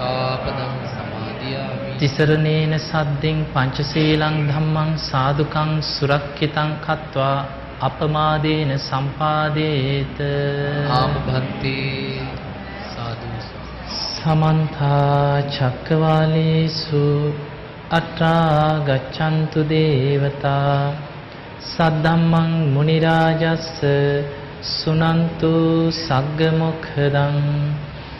සික්ඛාපදං සමාදියාමි. තිසරණේන සද්දෙන් පංචශීලං ධම්මං සාදුකං සුරක්ෂිතං කତ୍වා අපමාදේන සම්පාදේත. ආමභන්තේ සාදු සමන්ත චක්කවාලේසු අත්‍රා ගච්ඡන්තු දේවතා සද්ධම්මං මුනි රාජස්ස සුනන්තු සග්ග මොඛදං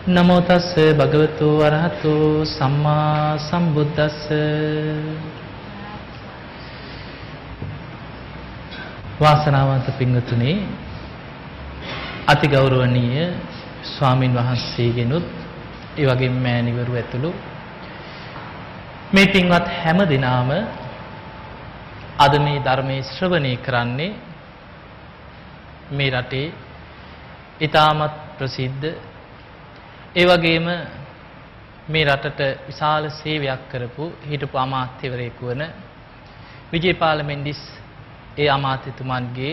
නමෝ තස්ස භගවතු වරහතු සම්මා සම්බුද්දස්ස. වාසනාවන්ත පින්වතුනි අති ගෞරවනීය ස්වාමින් වහන්සේගෙනුත් ඒ වගේම මෑණිවරු ඇතුළු මේ පින්වත් හැම දිනාම අද මේ ධර්මයේ ශ්‍රවණය කරන්නේ මේ රටේ ඊටමත් ප්‍රසිද්ධ ඒ වගේම මේ රටට විශාල සේවයක් කරපු හිටපු අමාත්‍යවරයෙකු වන විජේපාල මෙන්ඩිස් ඒ අමාත්‍යතුමන්ගේ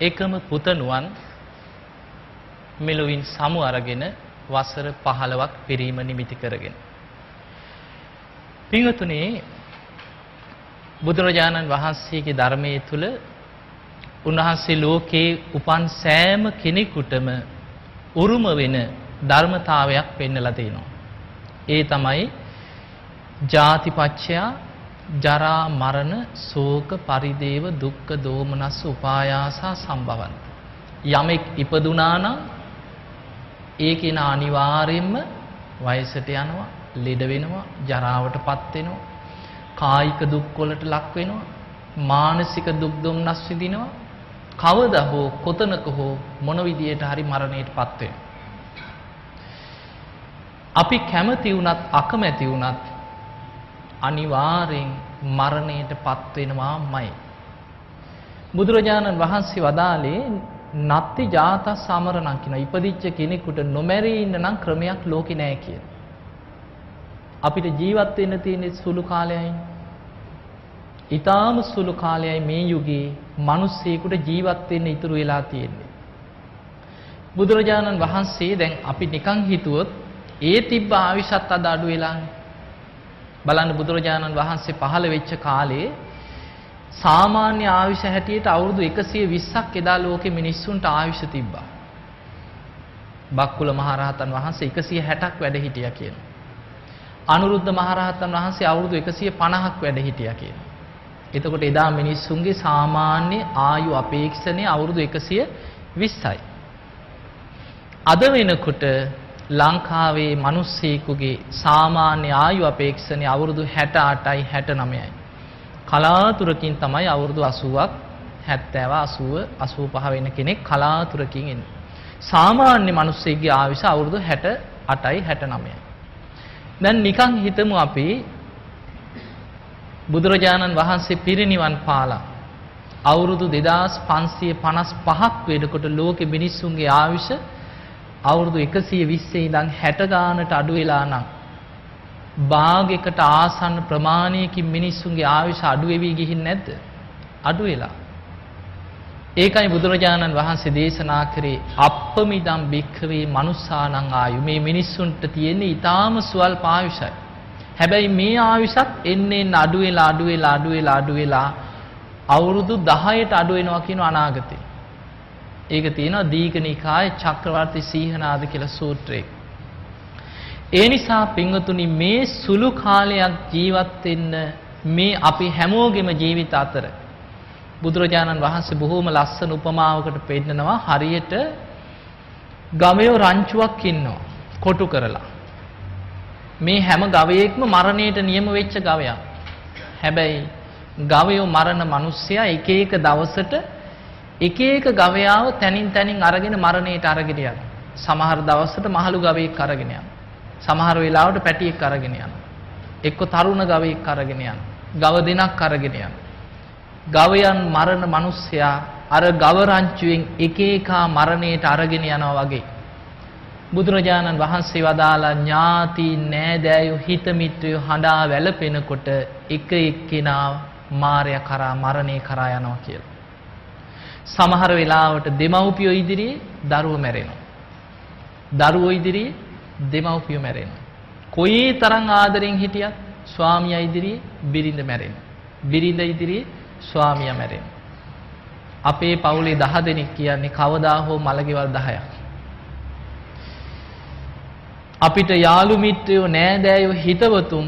එකම පුතණුවන් මෙලොවින් සමු අරගෙන වසර 15ක් පිරීම නිමිති කරගෙන. පින්වතුනි බුදුරජාණන් වහන්සේගේ ධර්මයේ තුල උන්වහන්සේ ලෝකේ උපන් සෑම කෙනෙකුටම උරුම වෙන ධර්මතාවයක් පෙන්වලා තිනවා. ඒ තමයි ජාතිපච්චයා ජරා මරණ ශෝක පරිදේව දුක්ඛ දෝමනස් උපායාසා සම්භවන්ත. යමෙක් ඉපදුනා නම් ඒ කෙනා අනිවාර්යයෙන්ම වයසට යනවා ලෙඩ වෙනවා ජරාවටපත් වෙනවා කායික දුක් වලට ලක් වෙනවා මානසික දුක් දුම්නස් විඳිනවා කවදා හෝ කොතනක හෝ මොන විදියට හරි මරණයටපත් වෙනවා අපි කැමති වුණත් අකමැති වුණත් අනිවාර්යෙන් මරණයටපත් වෙනවාමයි බුදුරජාණන් වහන්සේ වදාළේ නත්ති ජාත සමරණම් කියන ඉපදිච්ච කෙනෙකුට නොමැරී ඉන්න නම් ක්‍රමයක් ලෝකේ නැහැ කියලා අපිට ජීවත් වෙන්න තියෙන සුළු කාලයයි. ඊටාම සුළු කාලයයි මේ යුගයේ මිනිස්සෙකුට ජීවත් වෙන්න ඉතුරු වෙලා තියෙන්නේ. බුදුරජාණන් වහන්සේ දැන් අපි නිකන් හිතුවොත් ඒ තිබ්බ ආවිෂත් අද අඩු වෙලානේ. බලන්න බුදුරජාණන් වහන්සේ පහළ වෙච්ච කාලේ සාමාන්‍ය ආවිෂ හැටියට අවුරුදු 120ක් එදා ලෝකෙ මිනිස්සුන්ට ආවිෂ තිබ්බා. බක්කුල මහරහතන් වහන්සේ 160ක් වැඩ හිටියා කියනවා. අනුරුද්ධ මහරහතන් වහන්සේ අවුරුදු 150ක් වැඩ හිටියා කියනවා. එතකොට එදා මිනිස්සුන්ගේ සාමාන්‍ය ආයු අපේක්ෂණය අවුරුදු 120යි. අද වෙනකොට ලංකාවේ මිනිස්සෙකුගේ සාමාන්‍ය ආයු අපේක්ෂණය අවුරුදු 68යි 69යි. කලාතුරකින් තමයි අවුරුදු 80ක් 70 80 85 වෙන කෙනෙක් කලාතුරකින් එන්නේ. සාමාන්‍ය මිනිස්සෙක්ගේ ආයුෂ අවුරුදු 68යි 69යි. දැන් නිකන් හිතමු අපි බුදුරජාණන් වහන්සේ පිරිනිවන් පාලා අවුරුදු 2555ක් වෙනකොට ලෝකෙ මිනිස්සුන්ගේ ආයුෂ අවුරුදු 120 ඉඳන් 60 ගානට අඩු වෙලා නම් භාගයකට ආසන්න ප්‍රමාණයකින් මිනිස්සුන්ගේ ආයුෂ අඩු වෙවි ගිහින් නැද්ද? අඩු වෙලා. ඒකයි බුදුරජාණන් වහන්සේ දේශනා කරේ අප්පමිදම් භික්ඛවේ මනුස්සානං ආයු මේ මිනිස්සුන්ට තියෙන ඊටාම සුවල්ප ආයුෂයි. හැබැයි මේ ආයුෂත් එන්නේ අඩු වෙලා අඩු වෙලා අඩු වෙලා අඩු වෙලා අවුරුදු 10ට අඩු වෙනවා කියන අනාගතේ. ඒක තියෙනවා දීඝනිකායේ චක්‍රවර්ති සීහනාද කියලා සූත්‍රයේ. ඒ නිසා පින්වතුනි මේ සුළු කාලයක් ජීවත් වෙන්න මේ අපි හැමෝගෙම ජීවිත අතර බුදුරජාණන් වහන්සේ බොහෝම ලස්සන උපමාවකට පෙන්නනවා හරියට ගවයෝ රංචුවක් ඉන්නවා කොටු කරලා මේ හැම ගවයෙක්ම මරණයට නියම වෙච්ච ගවයා හැබැයි ගවයෝ මරණ මිනිස්සයා එක එක දවසට එක එක ගවයාව තනින් තනින් අරගෙන මරණයට අරගෙන යනවා. සමහර දවස්වලට මහලු ගවයෙක් අරගෙන යනවා. සමහර වෙලාවට පැටියෙක් අරගෙන යනවා. එක්ක තරුණ ගවයෙක් අරගෙන යනවා. ගව දෙනක් අරගෙන යනවා. ගවයන් මරණ මිනිස්සයා අර ගව රංචුවෙන් එක එක මරණයට අරගෙන යනවා වගේ. බුදුරජාණන් වහන්සේ වදාලා ඥාති නෑදෑයෝ හිත මිත්‍රයෝ හඬා වැළපෙනකොට එක එක්කෙනා මායя කරා මරණේ කරා යනවා කියලා. සමහර වෙලාවට දෙමව්පියෝ ඉදිරියේ දරුවෝ මැරෙනවා. දරුවෝ ඉදිරියේ දෙමව්පියෝ මැරෙනවා. කොයි තරම් ආදරෙන් හිටියත් ස්වාමියා ඉදිරියේ බිරිඳ මැරෙනවා. බිරිඳ ඉදිරියේ ස්වාමියා මැරෙනවා. අපේ පවුලේ 10 දෙනෙක් කියන්නේ කවදා හෝ මලගෙවල් 10ක්. අපිට යාළු මිත්‍රයෝ නෑදෑයෝ හිතවතුන්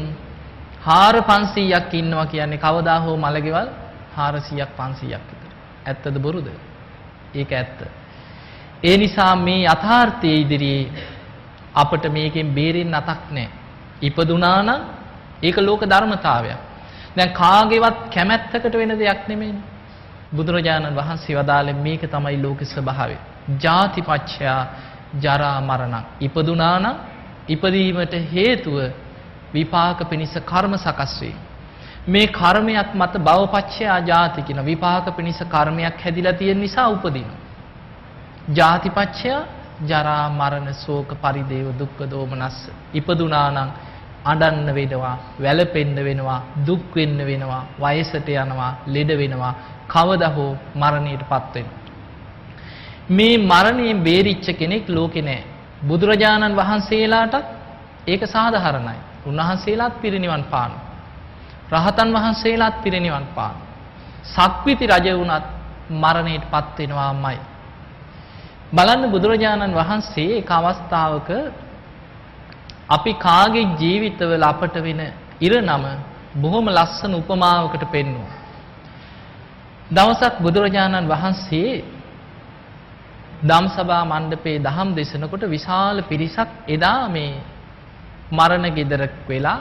4 500ක් ඉන්නවා කියන්නේ කවදා හෝ මලගෙවල් 400ක් 500ක් ඇත්තද බොරුද? ඒක ඇත්ත. ඒ නිසා මේ යථාර්ථයේ ඉදිරියේ අපට මේකෙන් බේරෙන්න අතක් නැහැ. ඉපදුනා නම් ඒක ලෝක ධර්මතාවයක්. දැන් කාගේවත් කැමැත්තකට වෙන දෙයක් නෙමෙයිනේ. බුදුරජාණන් වහන්සේ වදාළේ මේක තමයි ලෝක ස්වභාවය. ජාතිපච්චයා ජරා මරණ. ඉපදුනා නම් ඉපදීමට හේතුව විපාක පිණිස කර්ම සකස් වේ. මේ කර්මයක් මත භවපච්චයා ජාති කියන විපාක පිණිස කර්මයක් හැදිලා තියෙන නිසා උපදිනවා. ජාතිපච්චයා ජරා මරණ ශෝක පරිදේව දුක්ඛ දෝමනස්ස ඉපදුනා නම් අඬන්න වෙනවා වැළපෙන්න වෙනවා දුක් වෙන්න වෙනවා වයසට යනවා ලෙඩ වෙනවා කවදා හෝ මරණයටපත් වෙනවා මේ මරණයෙන් බේරිච්ච කෙනෙක් ලෝකේ නැහැ බුදුරජාණන් වහන්සේලාටත් ඒක සාධාරණයි. උන්වහන්සේලාත් පිරිනිවන් පානවා. රහතන් වහන්සේලාත් පිරිනිවන් පාන. සක්විති රජ වුණත් මරණයටපත් වෙනවාමයි. බලන්න බුදුරජාණන් වහන්සේ එක අවස්ථාවක අපි කාගේ ජීවිතවල අපට වෙන ඉරනම බොහොම ලස්සන උපමාවකට පෙන්වුවා. දවසක් බුදුරජාණන් වහන්සේ ධම්සභා මණ්ඩපේ දහම් දේශනකොට විශාල පිරිසක් එදා මේ මරණ ගෙදරක් වෙලා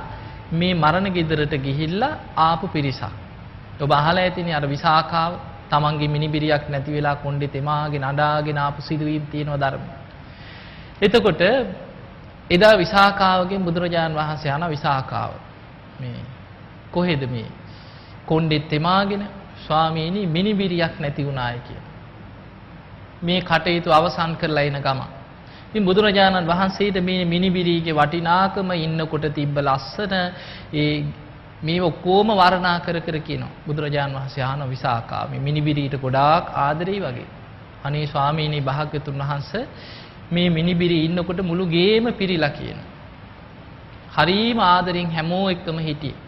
මේ මරණ ගෙදරට ගිහිල්ලා ආපු පිරිසක්. ඔබ අහලා ඇතිනේ අර විසාකාව තමන්ගේ මිනිබිරියක් නැති වෙලා කොණ්ඩේ තෙමාගෙන අඬාගෙන ආපු සිදුවීම් තියෙනවා ධර්මයේ. එතකොට එදා විසාකාවගෙන් බුදුරජාන් වහන්සේ අහන විසාකාව මේ කොහෙද මේ කොණ්ඩේ තෙමාගෙන ස්වාමීනි මිනිබිරියක් නැති වුණාය කියලා. මේ කටයුතු අවසන් කරලා එන ගමන් ඉතින් බුදුරජාණන් වහන්සේට මේ මිනිබිරීගේ වටිනාකම ඉන්නකොට තිබ්බ ලස්සන ඒ මේ ඔක්කොම වර්ණනා කර කර කියනවා. බුදුරජාණන් වහන්සේ ආන විසාකා මේ මිනිබිරීට ගොඩාක් ආදරෙයි වගේ. අනේ ස්වාමීනි භාග්‍යතුන් වහන්සේ මේ මිනිබිරි ඉන්නකොට මුළු ගේම පිරීලා කියන. හරීම ආදරෙන් හැමෝ එක්කම හිටියේ.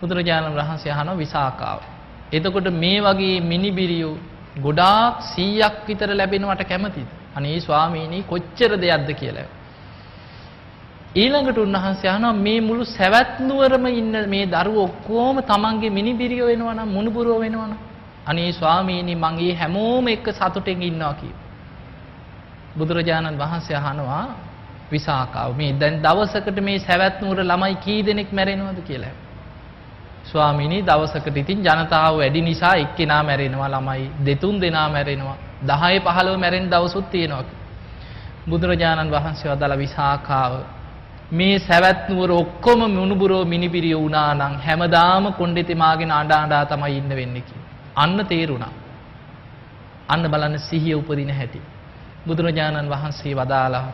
බුදුරජාණන් වහන්සේ අහනවා විසාකාව. එතකොට මේ වගේ මිනිබිරියෝ ගොඩාක් 100ක් විතර ලැබෙනවට කැමතිද? අනේ ස්වාමීනි කොච්චර දෙයක්ද කියලා. ඊළඟට උන්වහන්සේ අහනවා මේ මුළු සවැත් නුවරම ඉන්න මේ දරුවෝ ඔක්කොම තමන්ගේ මිනිබිරියෝ වෙනවා නම් මුණුබුරෝ වෙනවා නම් අනේ ස්වාමීනි මං ඒ හැමෝම එක්ක සතුටෙන් ඉන්නවා කියලා. බුදුරජාණන් වහන්සේ අහනවා විසාකාව මේ දැන් දවසකට මේ සවැත් නුවර ළමයි කී දෙනෙක් මැරෙනවද කියලා. ස්වාමීනි දවසකට ඉතින් ජනතාව වැඩි නිසා එක්කෙනා මැරෙනවා ළමයි දෙතුන් දෙනා මැරෙනවා 10 15 මැරෙන දවසුත් තියෙනවා. බුදුරජාණන් වහන්සේ වදාළ විසාකාව මේ සැවැත් නුවර ඔක්කොම මුණුබුරෝ මිනිබිරිය වුණා නම් හැමදාම කොණ්ඩේ තෙමාගෙන අඬ අඬා තමයි ඉන්න වෙන්නේ අන්න තේරුණා. අන්න බලන්න සිහිය උපදින හැටි. බුදුරජාණන් වහන්සේ වදාලා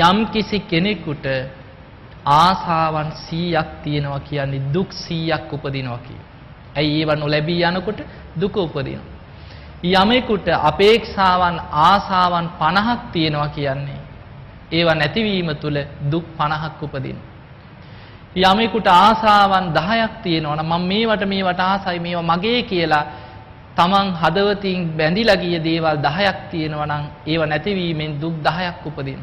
යම් කිසි කෙනෙකුට ආසාවන් 100ක් තියෙනවා කියන්නේ දුක් 100ක් උපදිනවා කිය. ඇයි ඒව නොලැබී යනකොට දුක උපදිනවා. යමෙකුට අපේක්ෂාවන් ආසාවන් 50ක් තියෙනවා කියන්නේ ඒවා නැතිවීම තුළ දුක් 50ක් උපදින. යමෙකුට ආසාවන් 10ක් තියෙනවා නම් මම මේවට මේවට ආසයි මේවා මගේ කියලා තමන් හදවතින් බැඳිලා ගිය දේවල් 10ක් තියෙනවා නම් ඒවා නැතිවීමෙන් දුක් 10ක් උපදින.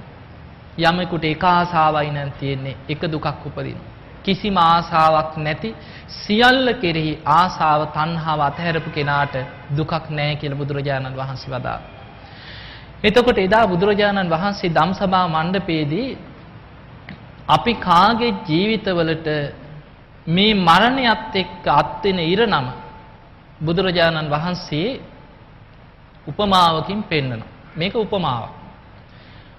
යමෙකුට එක ආසාවයි නම් තියෙන්නේ එක දුකක් උපදින. කිසිම ආසාවක් නැති සියල්ල කෙරෙහි ආසාව තණ්හාව අතහැරපු කෙනාට දුකක් නැහැ කියලා බුදුරජාණන් වහන්සේ වදාළා. එතකොට එදා බුදුරජාණන් වහන්සේ ධම්සභා මණ්ඩපයේදී අපි කාගේ ජීවිතවලට මේ මරණයත් එක්ක අත්වෙන ඉරණම බුදුරජාණන් වහන්සේ උපමාවකින් පෙන්වනවා. මේක උපමාවක්.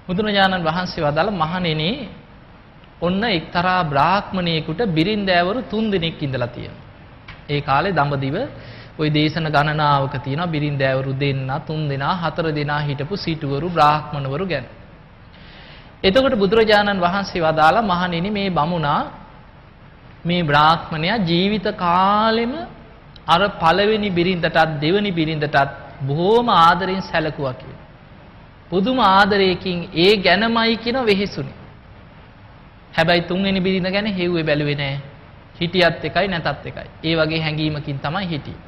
බුදුරජාණන් වහන්සේ වදාළ මහණෙනි ඔන්න එක්තරා බ්‍රාහ්මණයෙකුට බිරින්දෑවරු තුන් දෙනෙක් ඉඳලා තියෙනවා. ඒ කාලේ දඹදිව ওই දේශන ගණනාවක තියෙනවා බිරින්දෑවරු දෙන්න තුන් දෙනා හතර දෙනා හිටපු සිටුවරු බ්‍රාහ්මණවරු ගැන. එතකොට බුදුරජාණන් වහන්සේ වදාලා මහණෙනි මේ බමුණා මේ බ්‍රාහ්මණයා ජීවිත කාලෙම අර පළවෙනි බිරින්දටත් දෙවෙනි බිරින්දටත් බොහෝම ආදරෙන් සැලකුවා කියලා. පුදුම ආදරයකින් ඒ ගැනමයි කියන වෙහෙසුනේ. හැබැයි තුන්වෙනි බිරිඳ ගැන හෙව්වේ බැලුවේ නෑ. හිටියත් එකයි නැතත් එකයි. ඒ වගේ හැඟීමකින් තමයි හිටියේ.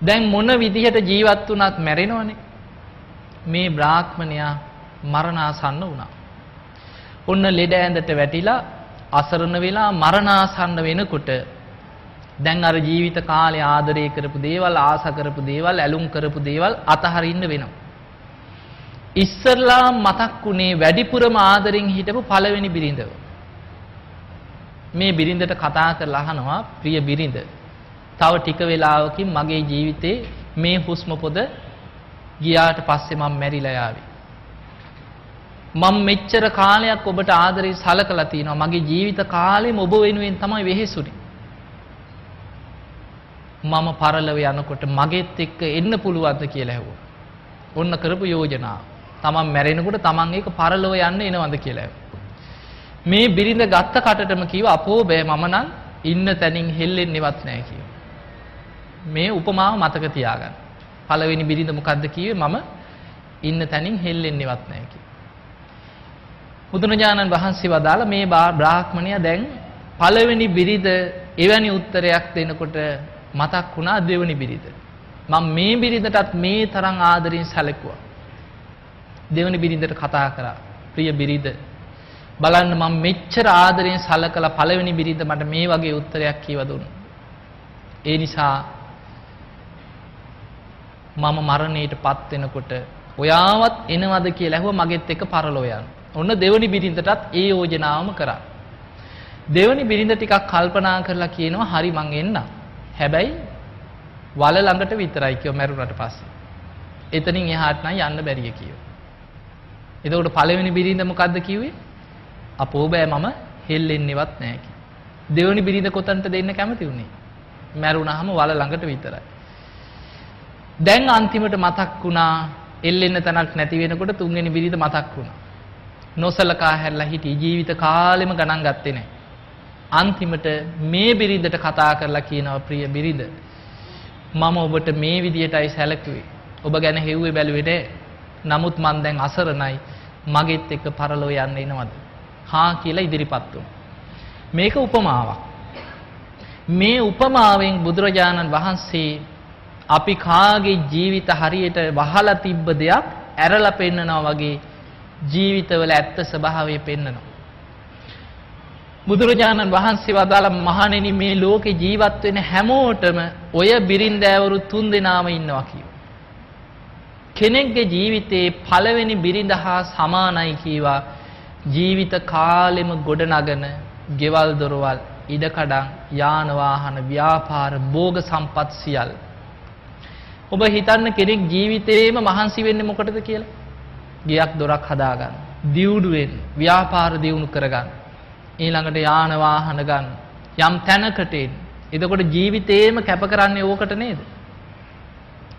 දැන් මොන විදිහට ජීවත් වුණත් මැරෙනවනේ. මේ බ්‍රාහ්මණයා මරණාසන්න වුණා. ඔන්න ලෙඩ ඇඳට වැටිලා අසරණ වෙලා මරණාසන්න වෙනකොට දැන් අර ජීවිත කාලේ ආදරය කරපු දේවල් ආස කරපු දේවල් ඇලුම් කරපු දේවල් අතහරින්න වෙනවා. ඉස්සරලා මතක් වුණේ වැඩිපුරම ආදරෙන් හිටපු පළවෙනි බිරිඳව. මේ බිරිඳට කතා කරලා අහනවා ප්‍රිය බිරිඳ තව ටික වෙලාවකින් මගේ ජීවිතේ මේ හුස්ම පොද ගියාට පස්සේ මම මැරිලා යාවි. මම මෙච්චර කාලයක් ඔබට ආදරේ සලකලා තිනවා මගේ ජීවිත කාලෙම ඔබ වෙනුවෙන් තමයි වෙහෙසුනේ. මම පරලව යනකොට මගෙත් එක්ක එන්න පුළුවන්ද කියලා ඇහුවා. ඔන්න කරපු යෝජනාව. තමන් මැරෙනකොට තමන් ඒක පරලව යන්න එනවද කියලා ඇහුවා. මේ බිරිඳ ගත්ත කටටම කිව්වා අපෝ බෑ මම නම් ඉන්න තැනින් හෙල්ලෙන්නේවත් නැහැ කිව්වා. මේ උපමාව මතක තියාගන්න. පළවෙනි බිරිඳ මොකද්ද කිව්වේ මම ඉන්න තැනින් හෙල්ලෙන්නේවත් නැහැ කිව්වා. බුදුරජාණන් වහන්සේ වදාළ මේ බ්‍රාහ්මණයා දැන් පළවෙනි බිරිඳ එවැනි උත්තරයක් දෙනකොට මතක් වුණා දෙවෙනි බිරිඳ. මම මේ බිරිඳටත් මේ තරම් ආදරෙන් සැලකුවා. දෙවෙනි බිරිඳට කතා කරා. ප්‍රිය බිරිඳ බලන්න මම මෙච්චර ආදරෙන් සලකලා පළවෙනි බිරිඳ මට මේ වගේ උත්තරයක් කීව දුන්නා. ඒ නිසා මම මරණයට පත් වෙනකොට ඔයාවත් එනවද කියලා ඇහුවා මගෙත් එක්ක පරලෝ යන්න. ඔන්න දෙවනි බිරිඳටත් ඒ යෝජනාවම කරා. දෙවනි බිරිඳ ටිකක් කල්පනා කරලා කියනවා හරි මං එන්නම්. හැබැයි වල ළඟට විතරයි කියව මැරුණට පස්සේ. එතනින් එහාට නම් යන්න බැරිය කියව. එතකොට පළවෙනි බිරිඳ මොකද්ද කිව්වේ? අපෝ බෑ මම හෙල්ලෙන්නේවත් නැහැ කිව්වා. දෙවනි බිරිඳ කොතනට දෙන්න කැමති උනේ? මැරුණාම වල ළඟට විතරයි. දැන් අන්තිමට මතක් වුණා එල්ලෙන්න තැනක් නැති වෙනකොට තුන්වෙනි බිරිඳ මතක් වුණා. නොසලකා හැරලා හිටි ජීවිත කාලෙම ගණන් ගත්තේ නැහැ. අන්තිමට මේ බිරිඳට කතා කරලා කියනවා ප්‍රිය බිරිඳ මම ඔබට මේ විදියටයි සැලකුවේ. ඔබ ගැන හෙව්වේ බැලුවේ නෑ. නමුත් මං දැන් අසරණයි. මගෙත් එක්ක පරලෝ යන්න එනවද? හා කියලා ඉදිරිපත් වුණා. මේක උපමාවක්. මේ උපමාවෙන් බුදුරජාණන් වහන්සේ අපි කාගේ ජීවිත හරියට වහලා තිබ්බ දෙයක් ඇරලා පෙන්නනවා වගේ ජීවිතවල ඇත්ත ස්වභාවය පෙන්නනවා. බුදුරජාණන් වහන්සේ වදාළ මහණෙනි මේ ලෝකේ ජීවත් වෙන හැමෝටම ඔය බිරින්දෑවරු තුන් දෙනාම ඉන්නවා කියෝ. කෙනෙක්ගේ ජීවිතේ පළවෙනි බිරිඳ හා සමානයි කීවා. ජීවිත කාලෙම ගොඩනගන ගෙවල් දොරවල් ඉඩකඩම් යාන වාහන ව්‍යාපාර භෝග සම්පත් සියල්. ඔබ හිතන්න කෙනෙක් ජීවිතේම මහන්සි වෙන්නේ මොකටද කියලා? ගියක් දොරක් හදාගන්න දියුණු වෙන්න ව්‍යාපාර දියුණු කරගන්න ඊළඟට යාන වාහන ගන්න යම් තැනකට එන්න. එතකොට ජීවිතේම කැප කරන්නේ ඕකට නේද?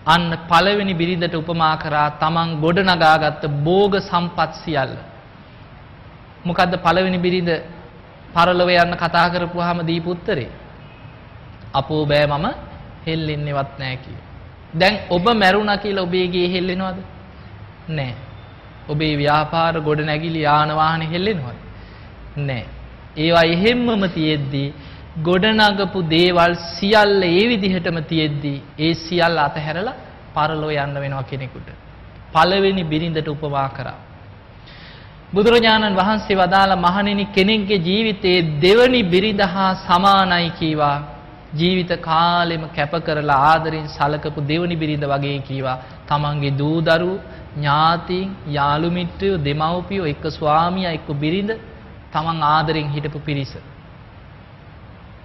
අන්න පළවෙනි බිරිඳට උපමා කරා තමන් ගොඩනගාගත්ත භෝග සම්පත් සියල්ල. මොකද්ද පළවෙනි බිරිඳ පරලොව යන්න කතා කරපුවාම දීපු උත්තරේ? අපෝ බෑ මම හෙල්ලෙන්නේවත් නෑ කිය. දැන් ඔබ මැරුණා කියලා ඔබේ ගේ හෙල්ලෙනවද? නෑ. ඔබේ ව්‍යාපාර ගොඩ නැගිලි යාන වාහන හෙල්ලෙනවද? නෑ. ඒවා එහෙම්මම තියෙද්දී ගොඩනගපු දේවල් සියල්ල ඒ විදිහටම තියෙද්දී ඒ සියල්ල අතහැරලා පරලෝ යන්න වෙනවා කෙනෙකුට. පළවෙනි බිරිඳට උපමා කරා. බුදුරජාණන් වහන්සේ වදාළ මහණෙනි කෙනෙක්ගේ ජීවිතයේ දෙවනි බිරිඳ හා සමානයි කීවා. ජීවිත කාලෙම කැප කරලා ආදරෙන් සලකපු දෙවනි බිරිඳ වගේ කීවා. තමන්ගේ දූ දරුවෝ ඥාතීන් යාළු මිත්‍රයෝ දෙමව්පියෝ එක්ක ස්වාමියා එක්ක බිරිඳ තමන් ආදරෙන් හිටපු පිරිස.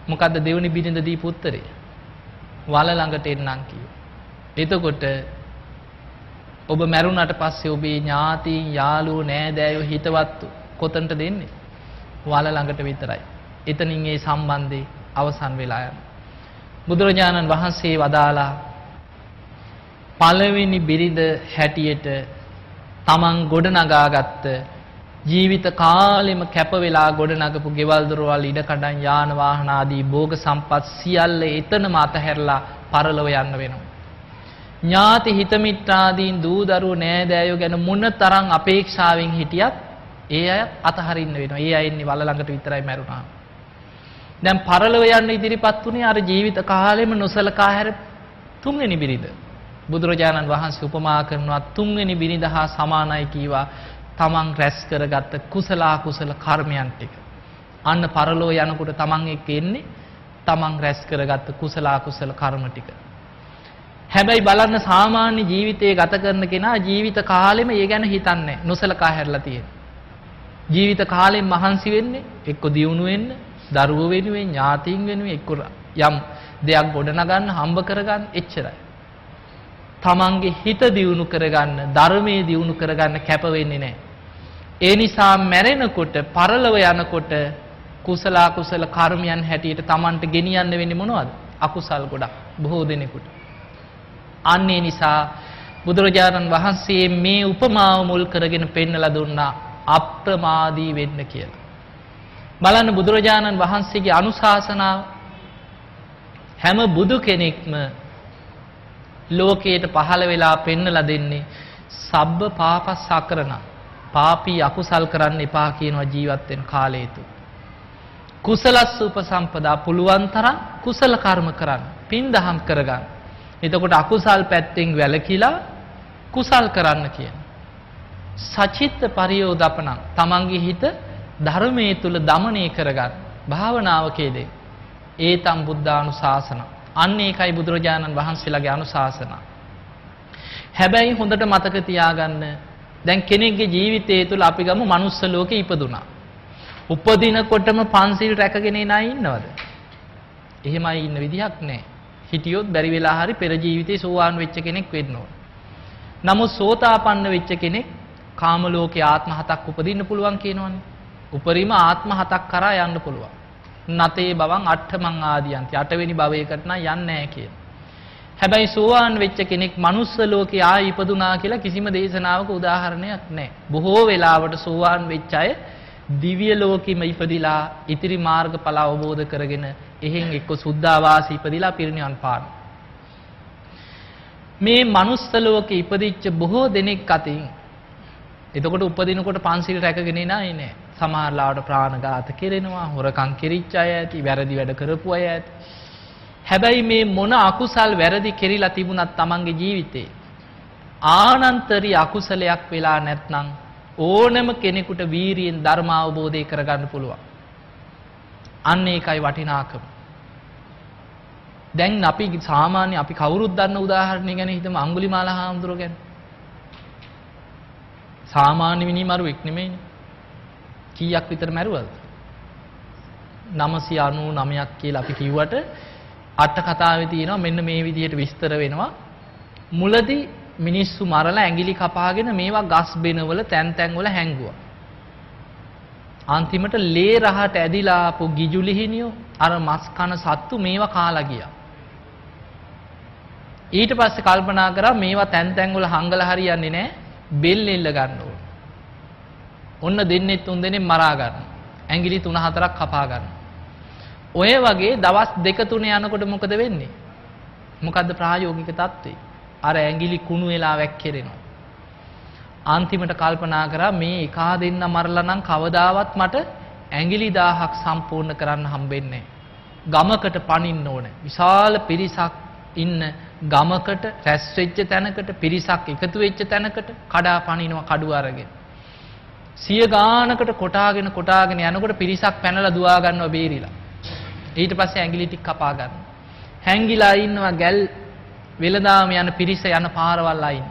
මොකද්ද දෙවනි බිරිඳ දීපු උත්තරේ? වල ළඟට එන්නම් කිව්වා. එතකොට ඔබ මැරුණාට පස්සේ ඔබේ ඥාතීන් යාළුවෝ නෑදෑයෝ හිතවත්තු කොතනට දෙන්නේ? වල ළඟට විතරයි. එතනින් ඒ සම්බන්ධේ අවසන් වෙලා යනවා. බුදුරජාණන් වහන්සේ වදාලා පළවෙනි බිරිඳ හැටියට තමන් ගොඩනගාගත්ත ජීවිත කාලෙම කැප වෙලා ගොඩනගපු ගෙවල් දොරවල් ඉඩකඩම් යාන වාහන ආදී භෝග සම්පත් සියල්ල එතනම අතහැරලා පරලොව යන්න වෙනවා. ඥාති හිත මිත්‍රාදීන් දූ දරුවෝ නෑදෑයෝ ගැන මොන තරම් අපේක්ෂාවෙන් හිටියත් ඒ අය අතහරින්න වෙනවා. ඒ අය ඉන්නේ වල ළඟට විතරයි මැරුණා. දැන් පරලොව යන්න ඉදිරිපත් උනේ අර ජීවිත කාලෙම නොසලකා හැර තුන්වෙනි බිරිඳ. බුදුරජාණන් වහන්සේ උපමා කරනවා තුන්වෙනි බිරිඳ හා සමානයි කීවා තමන් රැස් කරගත්ත කුසල අකුසල කර්මයන් ටික. අන්න පරලෝ යනකොට තමන් එක්ක එන්නේ තමන් රැස් කරගත්ත කුසල අකුසල කර්ම ටික. හැබැයි බලන්න සාමාන්‍ය ජීවිතයේ ගත කරන කෙනා ජීවිත කාලෙම ඒ ගැන හිතන්නේ නොසලකා හැරලා තියෙන. ජීවිත කාලෙම මහන්සි වෙන්නේ එක්ක දියුණු වෙන්න, දරුවෝ වෙනුවෙන්, ඥාතීන් වෙනුවෙන් එක්ක යම් දෙයක් ගොඩනගන්න, හම්බ කරගන්න එච්චරයි. තමන්ගේ හිත දියුණු කරගන්න, ධර්මයේ දියුණු කරගන්න කැප වෙන්නේ නැහැ. ඒ නිසා මැරෙනකොට පරලව යනකොට කුසල අකුසල කර්මයන් හැටියට Tamanට ගෙනියන්න වෙන්නේ මොනවද? අකුසල් ගොඩක් බොහෝ දෙනෙකුට. අන්න ඒ නිසා බුදුරජාණන් වහන්සේ මේ උපමාව මුල් කරගෙන පෙන්නලා දුන්නා අප්‍රමාදී වෙන්න කියලා. බලන්න බුදුරජාණන් වහන්සේගේ අනුශාසනාව හැම බුදු කෙනෙක්ම ලෝකයට පහළ වෙලා පෙන්නලා දෙන්නේ සබ්බ පාපස්සකරණ පාපී අකුසල් කරන්න එපා කියනවා ජීවත් වෙන කාලය තු. කුසලස් උපසම්පදා පුළුවන් තරම් කුසල කර්ම කරන්න, පින් දහම් කරගන්න. එතකොට අකුසල් පැත්තෙන් වැළකීලා කුසල් කරන්න කියන. සචිත්ත පරියෝදපණං තමන්ගේ හිත ධර්මයේ තුල দমনය කරගන්න. භාවනාවකේදී ඒතම් බුද්ධානුශාසන. අන්න ඒකයි බුදුරජාණන් වහන්සේලාගේ අනුශාසන. හැබැයි හොඳට මතක තියාගන්න දැන් කෙනෙක්ගේ ජීවිතය තුළ අපි ගමු manuss ලෝකෙ ඉපදුනා. උපදිනකොටම පන්සිල් රැකගෙන ඉන අය ඉන්නවද? එහෙමයි ඉන්න විදිහක් නැහැ. හිටියොත් බැරි වෙලා හරි පෙර ජීවිතේ සෝවාන් වෙච්ච කෙනෙක් වෙන්න ඕන. නමුත් සෝතාපන්න වෙච්ච කෙනෙක් කාම ලෝකේ ආත්ම හතක් උපදින්න පුළුවන් කියනවනේ. උපරිම ආත්ම හතක් කරා යන්න පුළුවන්. නතේ බවන් අට්ඨමං ආදියන්ති අටවෙනි භවයකට නම් යන්නේ නැහැ කියන. හැබැයි සෝවාන් වෙච්ච කෙනෙක් manuss ලෝකේ ආයි ඉපදුනා කියලා කිසිම දේශනාවක උදාහරණයක් නැහැ. බොහෝ වෙලාවට සෝවාන් වෙච්ච අය දිව්‍ය ලෝකෙම ඉපදිලා ඉතිරි මාර්ගඵල අවබෝධ කරගෙන එහෙන් එක්ක සුද්ධාවාසී ඉපදිලා පිරිනිවන් පාන. මේ manuss ලෝකෙ ඉපදිච්ච බොහෝ දෙනෙක් අතින් එතකොට උපදිනකොට පන්සිල් රැකගෙන නෑ නෑ. සමහරලාවට ප්‍රාණඝාත කෙරෙනවා, හොරකම් කෙරිච්ච අය ඇති, වැරදි වැඩ කරපු අය ඇති. හැබැයි මේ මොන අකුසල් වැරදි කෙරිලා තිබුණත් Tamange ජීවිතේ ආනන්තරී අකුසලයක් වෙලා නැත්නම් ඕනම කෙනෙකුට වීරියෙන් ධර්ම අවබෝධය කරගන්න පුළුවන්. අන්න ඒකයි වටිනාකම. දැන් අපි සාමාන්‍ය අපි කවුරුත් දන්න උදාහරණයක් ගැන හිතමු අඟුලිමාල හාමුදුරුවෝ ගැන. සාමාන්‍ය මිනිමරුවෙක් නෙමෙයිනේ. කීයක් විතර මැරුවද? 999ක් කියලා අපි කිව්වට අට කතාවේ තියෙනවා මෙන්න මේ විදිහට විස්තර වෙනවා. මුලදී මිනිස්සු මරලා ඇඟිලි කපාගෙන මේවා ගස් බෙනවල තැන් තැන් වල හැංගුවා. අන්තිමට ලේ රහට ඇදිලා ආපු ගිජුලිහිනියෝ අර මස් කන සත්තු මේවා කාලා ගියා. ඊට පස්සේ කල්පනා කරා මේවා තැන් තැන් වල හංගලා හරියන්නේ නැහැ. බෙල් එල්ල ගන්න ඕන. ඔන්න දෙන්නේ තුන් දෙනෙක් මරා ගන්න. ඇඟිලි 3 4ක් කපා ගන්න. ඔය වගේ දවස් දෙක තුන යනකොට මොකද වෙන්නේ? මොකද්ද ප්‍රායෝගික தත්ත්වය? අර ඇඟිලි කුණු වෙලා වැක්කිරෙනවා. අන්තිමට කල්පනා කරා මේ එකා දෙන්න මරලා නම් කවදාවත් මට ඇඟිලි 1000ක් සම්පූර්ණ කරන්න හම්බෙන්නේ ගමකට පනින්න ඕන. විශාල පිරිසක් ඉන්න ගමකට රැස් වෙච්ච තැනකට පිරිසක් එකතු වෙච්ච තැනකට කඩා පනිනවා කඩුව අරගෙන. සිය ගානකට කොටාගෙන කොටාගෙන යනකොට පිරිසක් පැනලා දුවා ගන්නවා බේරිලා. ඊට පස්සේ ඇඟිලි ටික කපා ගන්නවා. හැංගිලා ඉන්නවා ගැල් වෙළඳාම යන පිරිස යන පාරවල් අයින්.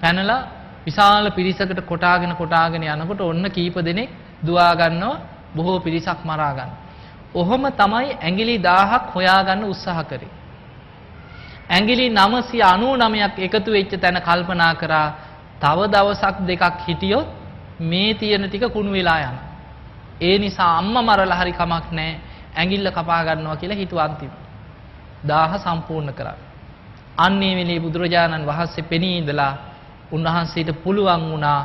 පැනලා විශාල පිරිසකට කොටාගෙන කොටාගෙන යනකොට ඔන්න කීප දෙනෙක් දුවා ගන්නවා බොහෝ පිරිසක් මරා ගන්න. ඔහොම තමයි ඇඟිලි 1000ක් හොයාගන්න උත්සාහ කරේ. ඇඟිලි 999ක් එකතු වෙච්ච තැන කල්පනා කරා තව දවසක් දෙකක් හිටියොත් මේ තියෙන ටික කුණු වෙලා යනවා. ඒ නිසා අම්මා මරලා හරි කමක් නැහැ. ඇඟිල්ල කපා ගන්නවා කියලා හිතුව අන්තිම. දාහ සම්පූර්ණ කරා. අන්නේ වෙලේ බුදුරජාණන් වහන්සේ පෙනී ඉඳලා උන්වහන්සේට පුළුවන් වුණා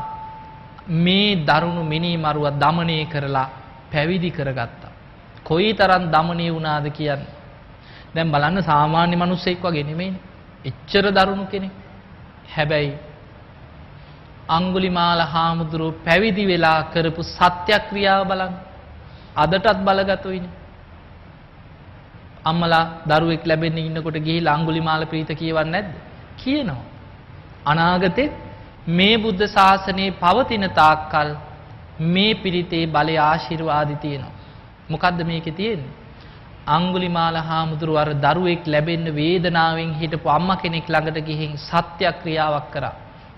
මේ දරුණු මිනී මරුව দমনය කරලා පැවිදි කරගත්තා. කොයිතරම් দমনය වුණාද කියන්නේ. දැන් බලන්න සාමාන්‍ය මිනිස්සෙක් වගේ නෙමෙයිනේ. එච්චර දරුණු කෙනෙක්. හැබැයි අංගුලිමාල හාමුදුරුව පැවිදි වෙලා කරපු සත්‍යක්‍රියාව බලන්න. අදටත් බලගතුයිනේ. අම්මලා දරුවෙක් ලැබෙන්න ඉන්නකොට ගිහිල්ලා අංගුලිමාල ප්‍රීත කියවන්නේ නැද්ද? කියනවා. අනාගතේ මේ බුද්ධ ශාසනයේ පවතින තාක්කල් මේ පිරිතේ බලය ආශිර්වාදි තියෙනවා. මොකද්ද මේකේ තියෙන්නේ? අංගුලිමාල හාමුදුරුව අර දරුවෙක් ලැබෙන්න වේදනාවෙන් හිටපු අම්මා කෙනෙක් ළඟට ගිහින් සත්‍යක්‍රියාවක් කරා.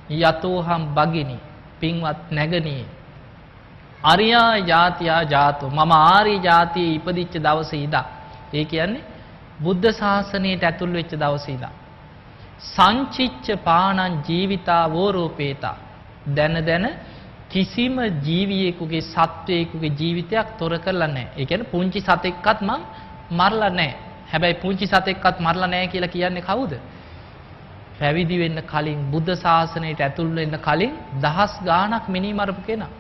යතෝහම් බගිනි පින්වත් නැගණියේ අරියා ජාතියා ජාතෝ මම ආර්ය ජාතියේ ඉපදිච්ච දවසේ ඉඳන් ඒ කියන්නේ බුද්ධ ශාසනයට ඇතුල් වෙච්ච දවසේ ඉඳන් සංචිච්ච පානං ජීවිතා වෝරෝපේතා දැන දැන කිසිම ජීවියෙකුගේ සත්වයෙකුගේ ජීවිතයක් තොර කරලා නැහැ. ඒ කියන්නේ පුංචි සතෙක්වත් මං මරලා නැහැ. හැබැයි පුංචි සතෙක්වත් මරලා නැහැ කියලා කියන්නේ කවුද? පැවිදි වෙන්න කලින් බුද්ධ ශාසනයට ඇතුල් වෙන්න කලින් දහස් ගාණක් මිනී මරපු කෙනා.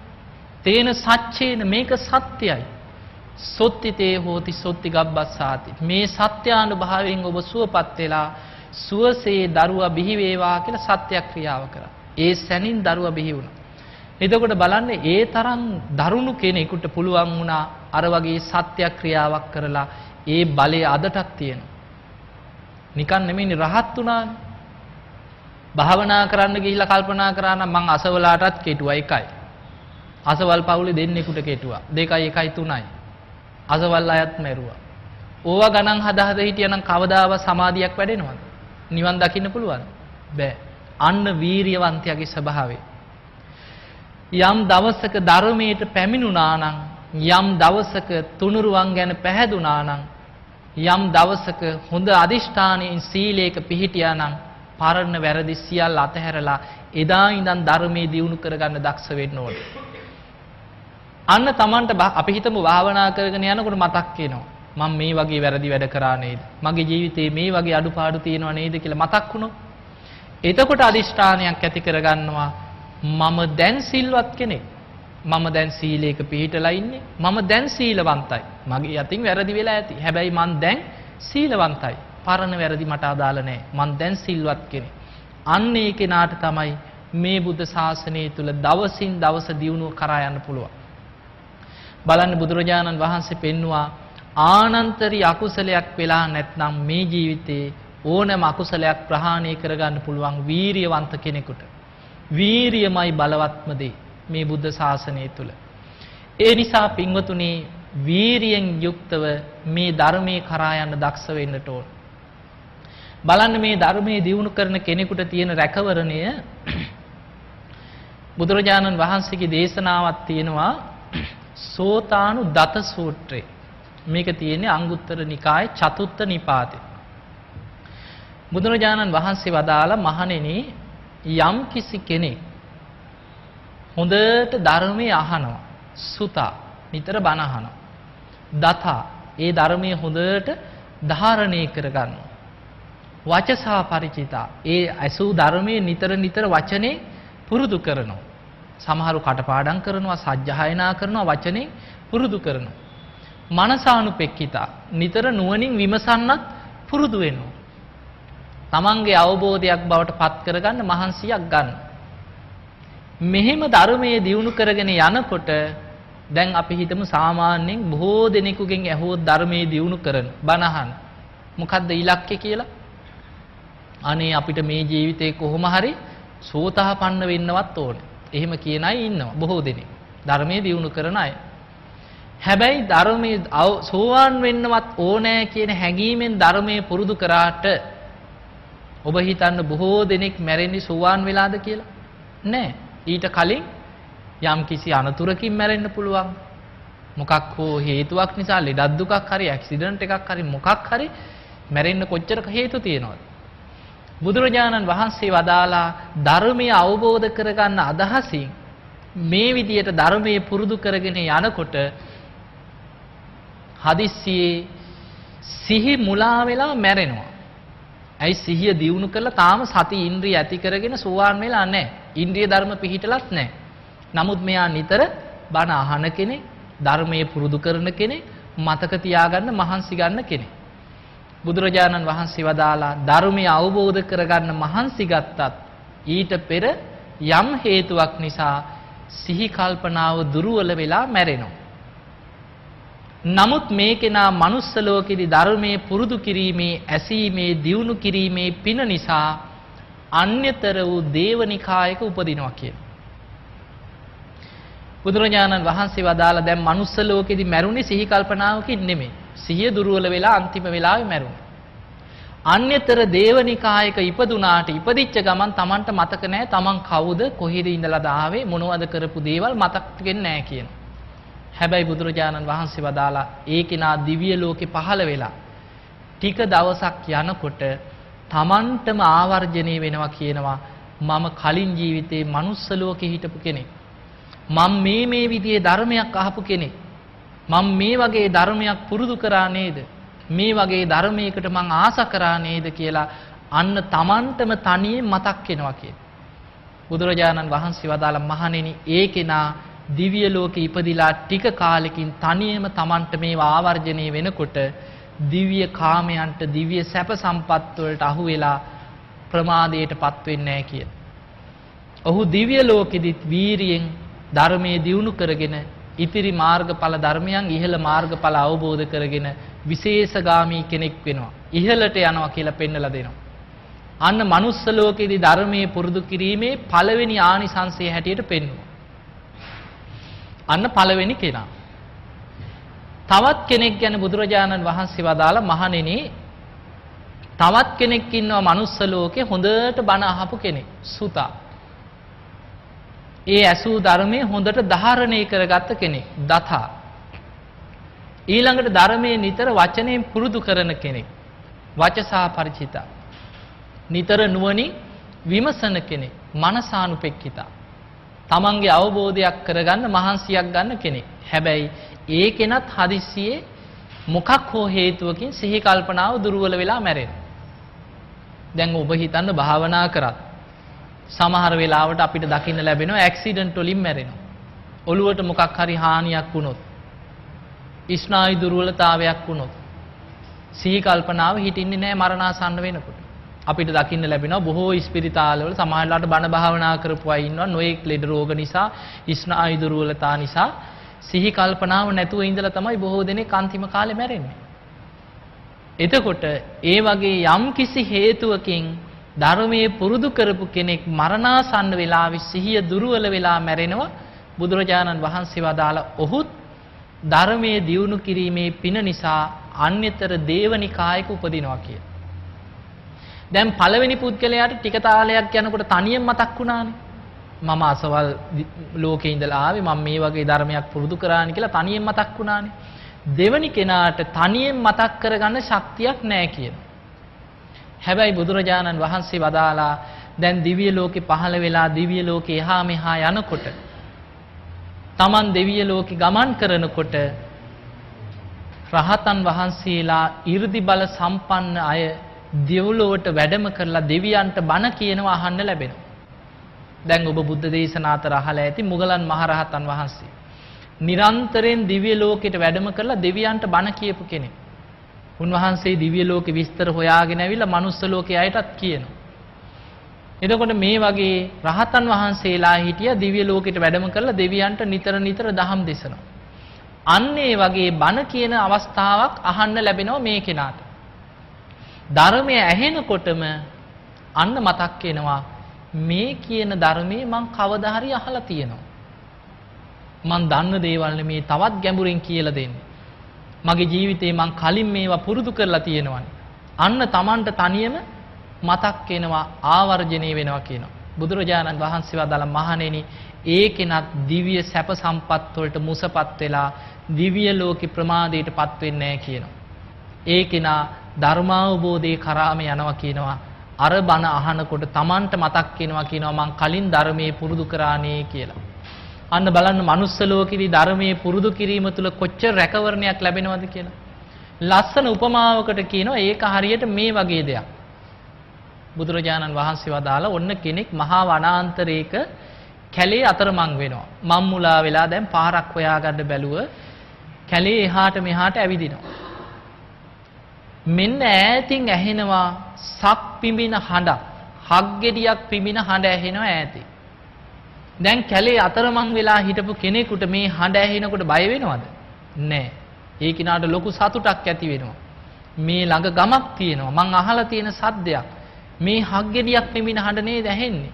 තේන සච්චේන මේක සත්‍යයි. සොත්තිතේ හෝති සොත්ති ගබ්බස්සාති. මේ සත්‍යානුභාවයෙන් ඔබ සුවපත් වෙලා සුවසේ දරුවා බිහි වේවා කියලා සත්‍යක්‍රියාව කරා. ඒ සැනින් දරුවා බිහි වුණා. එතකොට බලන්න ඒ තරම් දරුණු කෙනෙකුට පුළුවන් වුණා අර වගේ සත්‍යක්‍රියාවක් කරලා ඒ බලය අදටත් තියෙනවා. නිකන් නෙමෙයි රහත් උනානේ. භාවනා කරන්න ගිහිල්ලා කල්පනා කරා නම් මං අසවලාටත් කෙටුවා එකයි. අසවල් පවුලේ දෙන්නෙකුට කෙටුවා. දෙකයි එකයි තුනයි. අසවල් අයත් මැරුවා. ඕවා ගණන් හද හද හිටියනම් කවදාවත් සමාධියක් වැඩෙනවද? නිවන් දකින්න පුළුවන්? බෑ. අන්න වීරියවන්තයාගේ ස්වභාවය. යම් දවසක ධර්මයට පැමිණුණා නම් යම් දවසක තුනුරුවන් ගැන පැහැදුනා නම් යම් දවසක හොඳ අදිෂ්ඨානයෙන් සීලයක පිහිටියා නම් පරණ වැරදි සියල්ල අතහැරලා එදා ඉඳන් ධර්මයේ දියුණු කරගන්න දක්ෂ වෙන්න ඕනේ. අන්න Tamanට අපි හිතමු භාවනා කරගෙන යනකොට මතක් වෙනවා. මම මේ වගේ වැරදි වැඩ කරා නේද? මගේ ජීවිතේ මේ වගේ අඩුපාඩු තියෙනව නේද කියලා මතක් වුණොත් එතකොට අදිෂ්ඨානයක් ඇති කරගන්නවා මම දැන් සිල්වත් කෙනෙක්. මම දැන් සීලයක පිළිහිටලා ඉන්නේ. මම දැන් සීලවන්තයි. මගේ යතින් වැරදි වෙලා ඇති. හැබැයි මං දැන් සීලවන්තයි. පරණ වැරදි මට අදාළ නැහැ. මං දැන් සිල්වත් කෙනෙක්. අන්න ඒ කෙනාට තමයි මේ බුද්ධ ශාසනය තුල දවසින් දවස දියුණුව කරා යන්න පුළුවන්. බලන්න බුදුරජාණන් වහන්සේ පෙන්නවා ආනන්තරී අකුසලයක් වෙලා නැත්නම් මේ ජීවිතේ ඕනෑම අකුසලයක් ප්‍රහාණය කරගන්න පුළුවන් වීරියවන්ත කෙනෙකුට. වීරියමයි බලවත්ම දේ මේ බුද්ධ ශාසනය තුල. ඒ නිසා පින්වතුනි වීරියෙන් යුක්තව මේ ධර්මයේ කරා යන්න දක්ෂ වෙන්නට ඕන. බලන්න මේ ධර්මයේ දියුණු කරන කෙනෙකුට තියෙන රැකවරණය බුදුරජාණන් වහන්සේගේ දේශනාවක් තියෙනවා සෝතානු දත සූත්‍රය. මේක තියෙන්නේ අංගුත්තර නිකායේ චතුත්ථ නිපාතේ. බුදුරජාණන් වහන්සේ වදාලා මහණෙනි යම් කිසි කෙනෙක් හොඳට ධර්මයේ අහනවා සුතා නිතර බණ අහනවා දතා ඒ ධර්මයේ හොඳට ධාරණය කරගන්නවා වචසා ಪರಿචිතා ඒ ඇසූ ධර්මයේ නිතර නිතර වචනේ පුරුදු කරනවා සමහරු කටපාඩම් කරනවා සජ්ජායනා කරනවා වචනේ පුරුදු කරනවා මනසානුපෙක්කිතා නිතර නුවණින් විමසන්නත් පුරුදු වෙනවා තමන්ගේ අවබෝධයක් බවට පත් කරගන්න මහන්සියක් ගන්න. මෙහෙම ධර්මයේ දියුණු කරගෙන යනකොට දැන් අපි හිතමු සාමාන්‍යයෙන් බොහෝ දෙනෙකුගෙන් ඇහුවොත් ධර්මයේ දියුණු කරන බණහන් මොකද්ද ඉලක්කය කියලා? අනේ අපිට මේ ජීවිතේ කොහොම හරි සෝතාපන්න වෙන්නවත් ඕනේ. එහෙම කියන අය ඉන්නවා බොහෝ දෙනෙක්. ධර්මයේ දියුණු කරන අය. හැබැයි ධර්මයේ සෝවාන් වෙන්නවත් ඕනෑ කියන හැඟීමෙන් ධර්මයේ පුරුදු කරාට ඔබ හිතන්න බොහෝ දෙනෙක් මැරෙන්නේ සෝවාන් වෙලාද කියලා? නෑ. ඊට කලින් යම් කිසි අනතුරකින් මැරෙන්න පුළුවන්. මොකක් හෝ හේතුවක් නිසා ලෙඩක් දුකක් හරි ඇක්සිඩන්ට් එකක් හරි මොකක් හරි මැරෙන්න කොච්චර හේතු තියෙනවද? බුදුරජාණන් වහන්සේ වදාලා ධර්මය අවබෝධ කරගන්න අදහසින් මේ විදියට ධර්මයේ පුරුදු කරගෙන යනකොට හදිස්සියේ සිහි මුලා වෙලා මැරෙනවා. ඇයි සිහිය දියුණු කරලා තාම සති ඉන්ද්‍රිය ඇති කරගෙන සෝවාන් වෙලා නැහැ. ඉන්ද්‍රිය ධර්ම පිහිටලත් නැහැ. නමුත් මෙයා නිතර බණ අහන කෙනෙක්, ධර්මයේ පුරුදු කරන කෙනෙක්, මතක තියාගන්න මහන්සි ගන්න කෙනෙක්. බුදුරජාණන් වහන්සේ වදාලා ධර්මය අවබෝධ කරගන්න මහන්සි ගත්තත් ඊට පෙර යම් හේතුවක් නිසා සිහි කල්පනාව දුර්වල වෙලා මැරෙනවා. නමුත් මේ කෙනා manuss ලෝකෙදි ධර්මයේ පුරුදු කිරීමේ ඇසීමේ දියුණු කිරීමේ පින නිසා අන්‍යතර වූ දේවනිකායක උපදිනවා කියන. බුදුරජාණන් වහන්සේ වදාලා දැන් manuss ලෝකෙදි මැරුණේ සිහි කල්පනාවකින් නෙමෙයි. සිහිය දුර්වල වෙලා අන්තිම වෙලාවේ මැරුණා. අන්‍යතර දේවනිකායක ඉපදුනාට ඉපදිච්ච ගමන් Tamanට මතක නැහැ Taman කවුද කොහෙද ඉඳලාද ආවේ මොනවද කරපු දේවල් මතක් වෙන්නේ නැහැ කියන. හැබැයි බුදුරජාණන් වහන්සේ වදාලා ඒ කෙනා දිව්‍ය ලෝකේ පහළ වෙලා ටික දවසක් යනකොට Tamanටම ආවර්ජණය වෙනවා කියනවා මම කලින් ජීවිතේ manuss ලෝකේ හිටපු කෙනෙක්. මම මේ මේ විදිහේ ධර්මයක් අහපු කෙනෙක්. මම මේ වගේ ධර්මයක් පුරුදු කරා නේද? මේ වගේ ධර්මයකට මං ආස කරා නේද කියලා අන්න Tamanටම තනියෙන් මතක් වෙනවා කියන. බුදුරජාණන් වහන්සේ වදාළ මහණෙනි ඒ කෙනා දිව්‍ය ලෝකේ ඉපදිලා ටික කාලෙකින් තනියම Tamanට මේවා ආවර්ජණය වෙනකොට දිව්‍ය කාමයන්ට දිව්‍ය සැප සම්පත් වලට අහු වෙලා ප්‍රමාදයටපත් වෙන්නේ නැහැ කියන. ඔහු දිව්‍ය ලෝකෙදිත් වීරියෙන් ධර්මයේ දියුණු කරගෙන ඉතිරි මාර්ගඵල ධර්මයන් ඉහළ මාර්ගඵල අවබෝධ කරගෙන විශේෂගාමී කෙනෙක් වෙනවා. ඉහළට යනවා කියලා පෙන්වලා දෙනවා. අන්න manuss ලෝකෙදී ධර්මයේ පුරුදු කිරීමේ පළවෙනි ආනිසංසය හැටියට පෙන්වනවා. අන්න පළවෙනි කෙනා. තවත් කෙනෙක් ගැන බුදුරජාණන් වහන්සේ වදාළ මහණෙනි තවත් කෙනෙක් ඉන්නවා manuss ලෝකේ හොඳට බණ අහපු කෙනෙක් සුතා. ඒ ඇසූ ධර්මයේ හොඳට ධාරණය කරගත්ත කෙනෙක් දතා. ඊළඟට ධර්මයේ නිතර වචනයෙන් පුරුදු කරන කෙනෙක් වචසා ಪರಿචිතා. නිතර නුවණින් විමසන කෙනෙක් මනසානුපෙක්කිතා. තමන්ගේ අවබෝධයක් කරගන්න මහන්සියක් ගන්න කෙනෙක්. හැබැයි ඒ කෙනත් හදිස්සියේ මොකක් හෝ හේතුවකින් සිහි කල්පනාව දුර්වල වෙලා මැරෙන. දැන් ඔබ හිතන්න භාවනා කරත් සමහර වෙලාවට අපිට දකින්න ලැබෙනවා ඇක්සිඩන්ට් වලින් මැරෙනවා. ඔළුවට මොකක් හරි හානියක් වුණොත් ස්නායු දුර්වලතාවයක් වුණොත් සිහි කල්පනාව හිටින්නේ නැහැ මරණාසන්න වෙනකොට. අපිට දකින්න ලැබෙනවා බොහෝ ස්පිරිතාලවල සමහරලාට බණ භාවනා කරපු අය ඉන්නවා නොයෙක් ලෙඩ රෝග නිසා, ස්නායු දුර්වලතා නිසා සිහි කල්පනාව නැතුව ඉඳලා තමයි බොහෝ දෙනෙක් අන්තිම කාලේ මැරෙන්නේ. එතකොට ඒ වගේ යම් කිසි හේතුවකින් ධර්මයේ පුරුදු කරපු කෙනෙක් මරණාසන්න වෙලාවේ සිහිය දුර්වල වෙලා මැරෙනවා බුදුරජාණන් වහන්සේ වදාළ ඔහුත් ධර්මයේ දියුණු කිරීමේ පින නිසා අන්‍යතර දේවනිකායක උපදිනවා කිය. දැන් පළවෙනි පුද්ගලයාට ටික තාලයක් යනකොට තනියෙන් මතක් වුණානේ. මම අසවල් ලෝකේ ඉඳලා ආවේ මම මේ වගේ ධර්මයක් පුරුදු කරානේ කියලා තනියෙන් මතක් වුණානේ. දෙවනි කෙනාට තනියෙන් මතක් කරගන්න ශක්තියක් නැහැ කියන. හැබැයි බුදුරජාණන් වහන්සේ වදාලා දැන් දිව්‍ය ලෝකේ පහළ වෙලා දිව්‍ය ලෝකේ එහා මෙහා යනකොට Taman දෙවිය ලෝකෙ ගමන් කරනකොට රහතන් වහන්සේලා 이르දි බල සම්පන්න අය දෙව්ලොවට වැඩම කරලා දෙවියන්ට බණ කියනවා අහන්න ලැබෙනවා. දැන් ඔබ බුද්ධ දේශනා අතර අහලා ඇති මුගලන් මහරහතන් වහන්සේ. නිරන්තරයෙන් දිව්‍ය ලෝකෙට වැඩම කරලා දෙවියන්ට බණ කියපු කෙනෙක්. උන්වහන්සේ දිව්‍ය ලෝකෙ විස්තර හොයාගෙන ඇවිල්ලා මනුස්ස ලෝකයේ අයටත් කියනවා. එතකොට මේ වගේ රහතන් වහන්සේලා හිටිය දිව්‍ය ලෝකෙට වැඩම කරලා දෙවියන්ට නිතර නිතර දහම් දෙසනවා. අන්න ඒ වගේ බණ කියන අවස්ථාවක් අහන්න ලැබෙනවා මේ කෙනාට. ධර්මය ඇහෙනකොටම අන්න මතක් වෙනවා මේ කියන ධර්මයේ මං කවදා හරි අහලා තියෙනවා. මං දන්න දේවල් නෙමේ තවත් ගැඹුරින් කියලා දෙන්නේ. මගේ ජීවිතේ මං කලින් මේවා පුරුදු කරලා තියෙනවනේ. අන්න Tamanට තනියම මතක් වෙනවා ආවර්ජනීය වෙනවා කියනවා. බුදුරජාණන් වහන්සේ වදාළ මහණෙනි ඒ කෙනත් දිව්‍ය සැප සම්පත් වලට මුසපත් වෙලා දිව්‍ය ලෝකේ ප්‍රමාදයටපත් වෙන්නේ නැහැ කියනවා. ඒ කෙනා ධර්මාවබෝධයේ කරාම යනවා කියනවා. අර බණ අහනකොට Tamanට මතක් වෙනවා කියනවා මං කලින් ධර්මයේ පුරුදු කරානේ කියලා. අන්න බලන්න manuss ලෝකෙදී ධර්මයේ පුරුදු කිරීම තුළ කොච්චර රැකවරණයක් ලැබෙනවද කියලා. ලස්සන උපමාවකට කියනවා ඒක හරියට මේ වගේ දෙයක්. බුදුරජාණන් වහන්සේ වදාලා ඔන්න කෙනෙක් මහා වනාන්තරයක කැලේ අතරමං වෙනවා. මම්මුලා වෙලා දැන් පාරක් හොයාගන්න බැලුව කැලේ එහාට මෙහාට ඇවිදිනවා. මෙන්න ඈතින් ඇහෙනවා සක් පිඹින හඬක්. හක් ගෙඩියක් පිඹින හඬ ඇහෙනවා ඈතින්. දැන් කැලේ අතරමං වෙලා හිටපු කෙනෙකුට මේ හඬ ඇහෙනකොට බය වෙනවද? නෑ. ඒ කිනාට ලොකු සතුටක් ඇති වෙනවා. මේ ළඟ ගමක් තියෙනවා. මං අහලා තියෙන සද්දයක්. මේ හග්ගෙඩියක් මෙමින හඬ නේද ඇහෙන්නේ.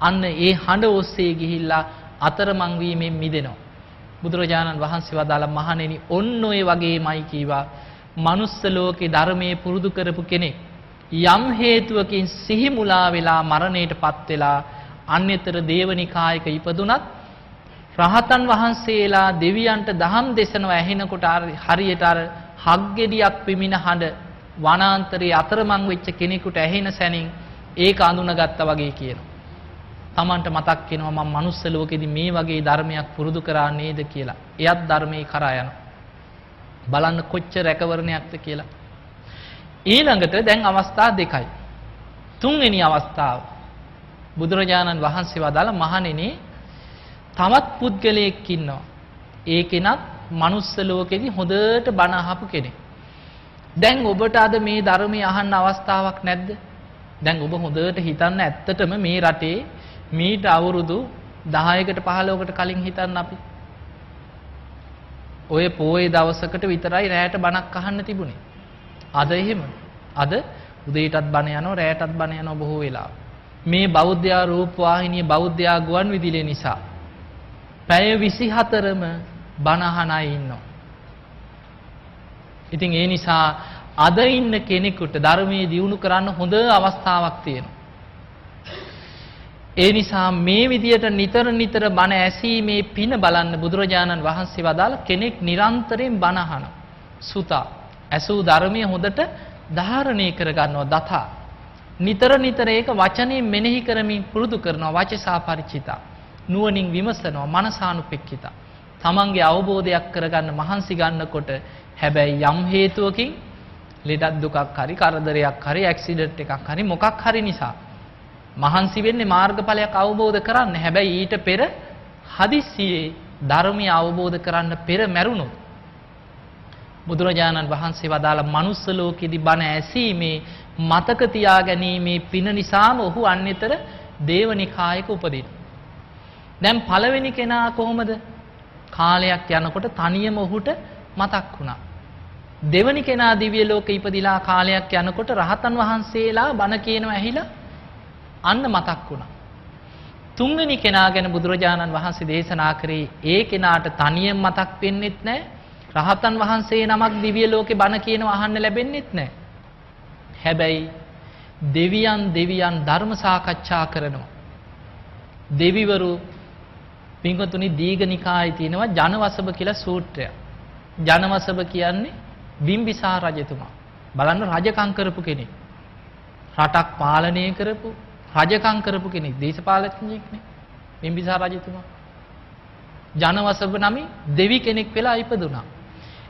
අන්න ඒ හඬ ඔස්සේ ගිහිල්ලා අතරමං වීමෙන් මිදෙනවා. බුදුරජාණන් වහන්සේ වදාළ මහණෙනි ඔන්න ඔය වගේමයි කීවා. මනුස්ස ලෝකේ ධර්මයේ පුරුදු කරපු කෙනෙක් යම් හේතුවකින් සිහි මුලා වෙලා මරණයටපත් වෙලා අන්‍යතර දේවනිකායක ඉපදුනත් රහතන් වහන්සේලා දෙවියන්ට දහම් දෙසනවා ඇහෙනකොට හරියට අර හග්ගෙඩියක් පිමින හඬ වනාන්තරයේ අතරමං වෙච්ච කෙනෙකුට ඇහෙන සැනින් ඒක අඳුනගත්තා වගේ කියනවා. Tamanට මතක් වෙනවා මම manuss ලෝකෙදි මේ වගේ ධර්මයක් පුරුදු කරා නේද කියලා. එයත් ධර්මයේ කරා යනවා. බලන්න කොච්චර රැකවරණයක්ද කියලා. ඊළඟට දැන් අවස්ථා දෙකයි. තුන්වෙනි අවස්ථාව. බුදුරජාණන් වහන්සේ වදාළ මහණෙනි තවත් පුද්ගලයෙක් ඉන්නවා. ඒ කෙනත් manuss ලෝකෙදි හොඳට බණ අහපු කෙනෙක්. දැන් ඔබට අද මේ ධර්මය අහන්න අවස්ථාවක් නැද්ද? දැන් ඔබ හොඳට හිතන්න ඇත්තටම මේ රටේ මීට අවුරුදු 10කට 15කට කලින් හිතන්න අපි ඔය පොයේ දවසකට විතරයි රැයට බණක් අහන්න තිබුණේ. අද එහෙම. අද උදේටත් බණ යනවා රැයටත් බණ යනවා බොහෝ වෙලා. මේ බෞද්ධයා රූප වාහිනිය බෞද්ධයා ගුවන් විදුලිය නිසා පැය 24ම බණ අහන අය ඉන්නවා. ඉතින් ඒ නිසා අද ඉන්න කෙනෙකුට ධර්මයේ දියුණු කරන්න හොඳ අවස්ථාවක් තියෙනවා. ඒ නිසා මේ විදියට නිතර නිතර බණ ඇසීමේ පින බලන්න බුදුරජාණන් වහන්සේ වදාළ කෙනෙක් නිරන්තරයෙන් බණ අහන. සුතා ඇසූ ධර්මයේ හොඳට ධාරණය කරගන්නවා දතා. නිතර නිතර ඒක වචනයෙන් මෙනෙහි කරමින් පුරුදු කරනවා වචසා පරිචිතා. නුවණින් විමසනවා මනසානුපෙක්කිතා. තමන්ගේ අවබෝධයක් කරගන්න මහන්සි ගන්නකොට හැබැයි යම් හේතුවකින් ලෙඩක් දුකක් හරි කරදරයක් හරි ඇක්සිඩන්ට් එකක් හරි මොකක් හරි නිසා මහන්සි වෙන්නේ මාර්ගඵලයක් අවබෝධ කරන්න. හැබැයි ඊට පෙර හදිස්සියේ ධර්මය අවබෝධ කරන්න පෙර මැරුණොත් බුදුරජාණන් වහන්සේ වදාළ මනුස්ස ලෝකෙදි බණ ඇසීමේ මතක තියා ගැනීමේ පින නිසාම ඔහු අන්‍යතර දේවනිකායක උපදින. දැන් පළවෙනි කෙනා කොහොමද? කාලයක් යනකොට තනියම ඔහුට මතක් වුණා. දෙවනි කෙනා දිව්‍ය ලෝකෙ ඉපදිලා කාලයක් යනකොට රහතන් වහන්සේලා බණ කියනවා ඇහිලා අන්න මතක් වුණා. තුන්වෙනි කෙනා ගැන බුදුරජාණන් වහන්සේ දේශනා කරේ ඒ කෙනාට තනියෙන් මතක් වෙන්නෙත් නැහැ. රහතන් වහන්සේ නමක් දිව්‍ය ලෝකේ බණ කියනවා අහන්න ලැබෙන්නෙත් නැහැ. හැබැයි දෙවියන් දෙවියන් ධර්ම සාකච්ඡා කරනවා. දෙවිවරු පින්වතුනි දීඝනිකායේ තියෙනවා ජනවසබ කියලා සූත්‍රය. ජනවසබ කියන්නේ බිම්බිසාර රජතුමා. බලන්න රජකම් කරපු කෙනෙක්. රටක් පාලනය කරපු රජකම් කරපු කෙනෙක් දේශපාලඥයෙක් නේ. බිම්බිසාර රජතුමා. ජනවසබ නමින් දෙවි කෙනෙක් වෙලා ඉපදුනා.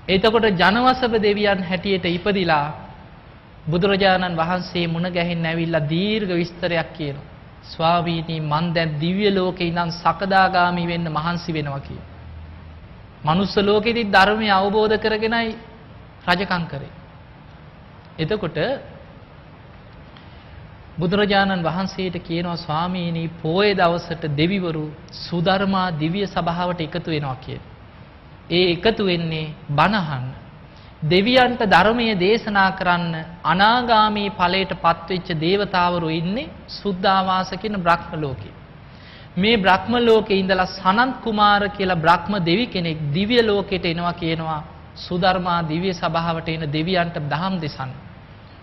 එතකොට ජනවසබ දෙවියන් හැටියට ඉපදිලා බුදුරජාණන් වහන්සේ මුණ ගැහෙන්න ඇවිල්ලා දීර්ඝ විස්තරයක් කියනවා. ස්වාමීනි මන් දැන් දිව්‍ය ලෝකේ ඉඳන් සකදාගාමි වෙන්න මහන්සි වෙනවා කියලා. මනුස්ස ලෝකෙදි ධර්මය අවබෝධ කරගෙනයි රජකම් කරේ. එතකොට බුදුරජාණන් වහන්සේට කියනවා ස්වාමීනි පෝය දවසට දෙවිවරු සුධර්මා දිව්‍ය සභාවට එකතු වෙනවා කියලා. ඒ එකතු වෙන්නේ බණහන් දෙවියන්ට ධර්මයේ දේශනා කරන්න අනාගාමී ඵලයට පත්වෙච්ච දේවතාවරු ඉන්නේ සුද්ධාවාස කියන බ්‍රහ්ම ලෝකේ. මේ බ්‍රහ්ම ලෝකේ ඉඳලා සනන්ත් කුමාර කියලා බ්‍රහ්ම දෙවි කෙනෙක් දිව්‍ය ලෝකෙට එනවා කියනවා සුධර්මා දිව්‍ය සභාවට එන දෙවියන්ට දහම් දෙසන්න.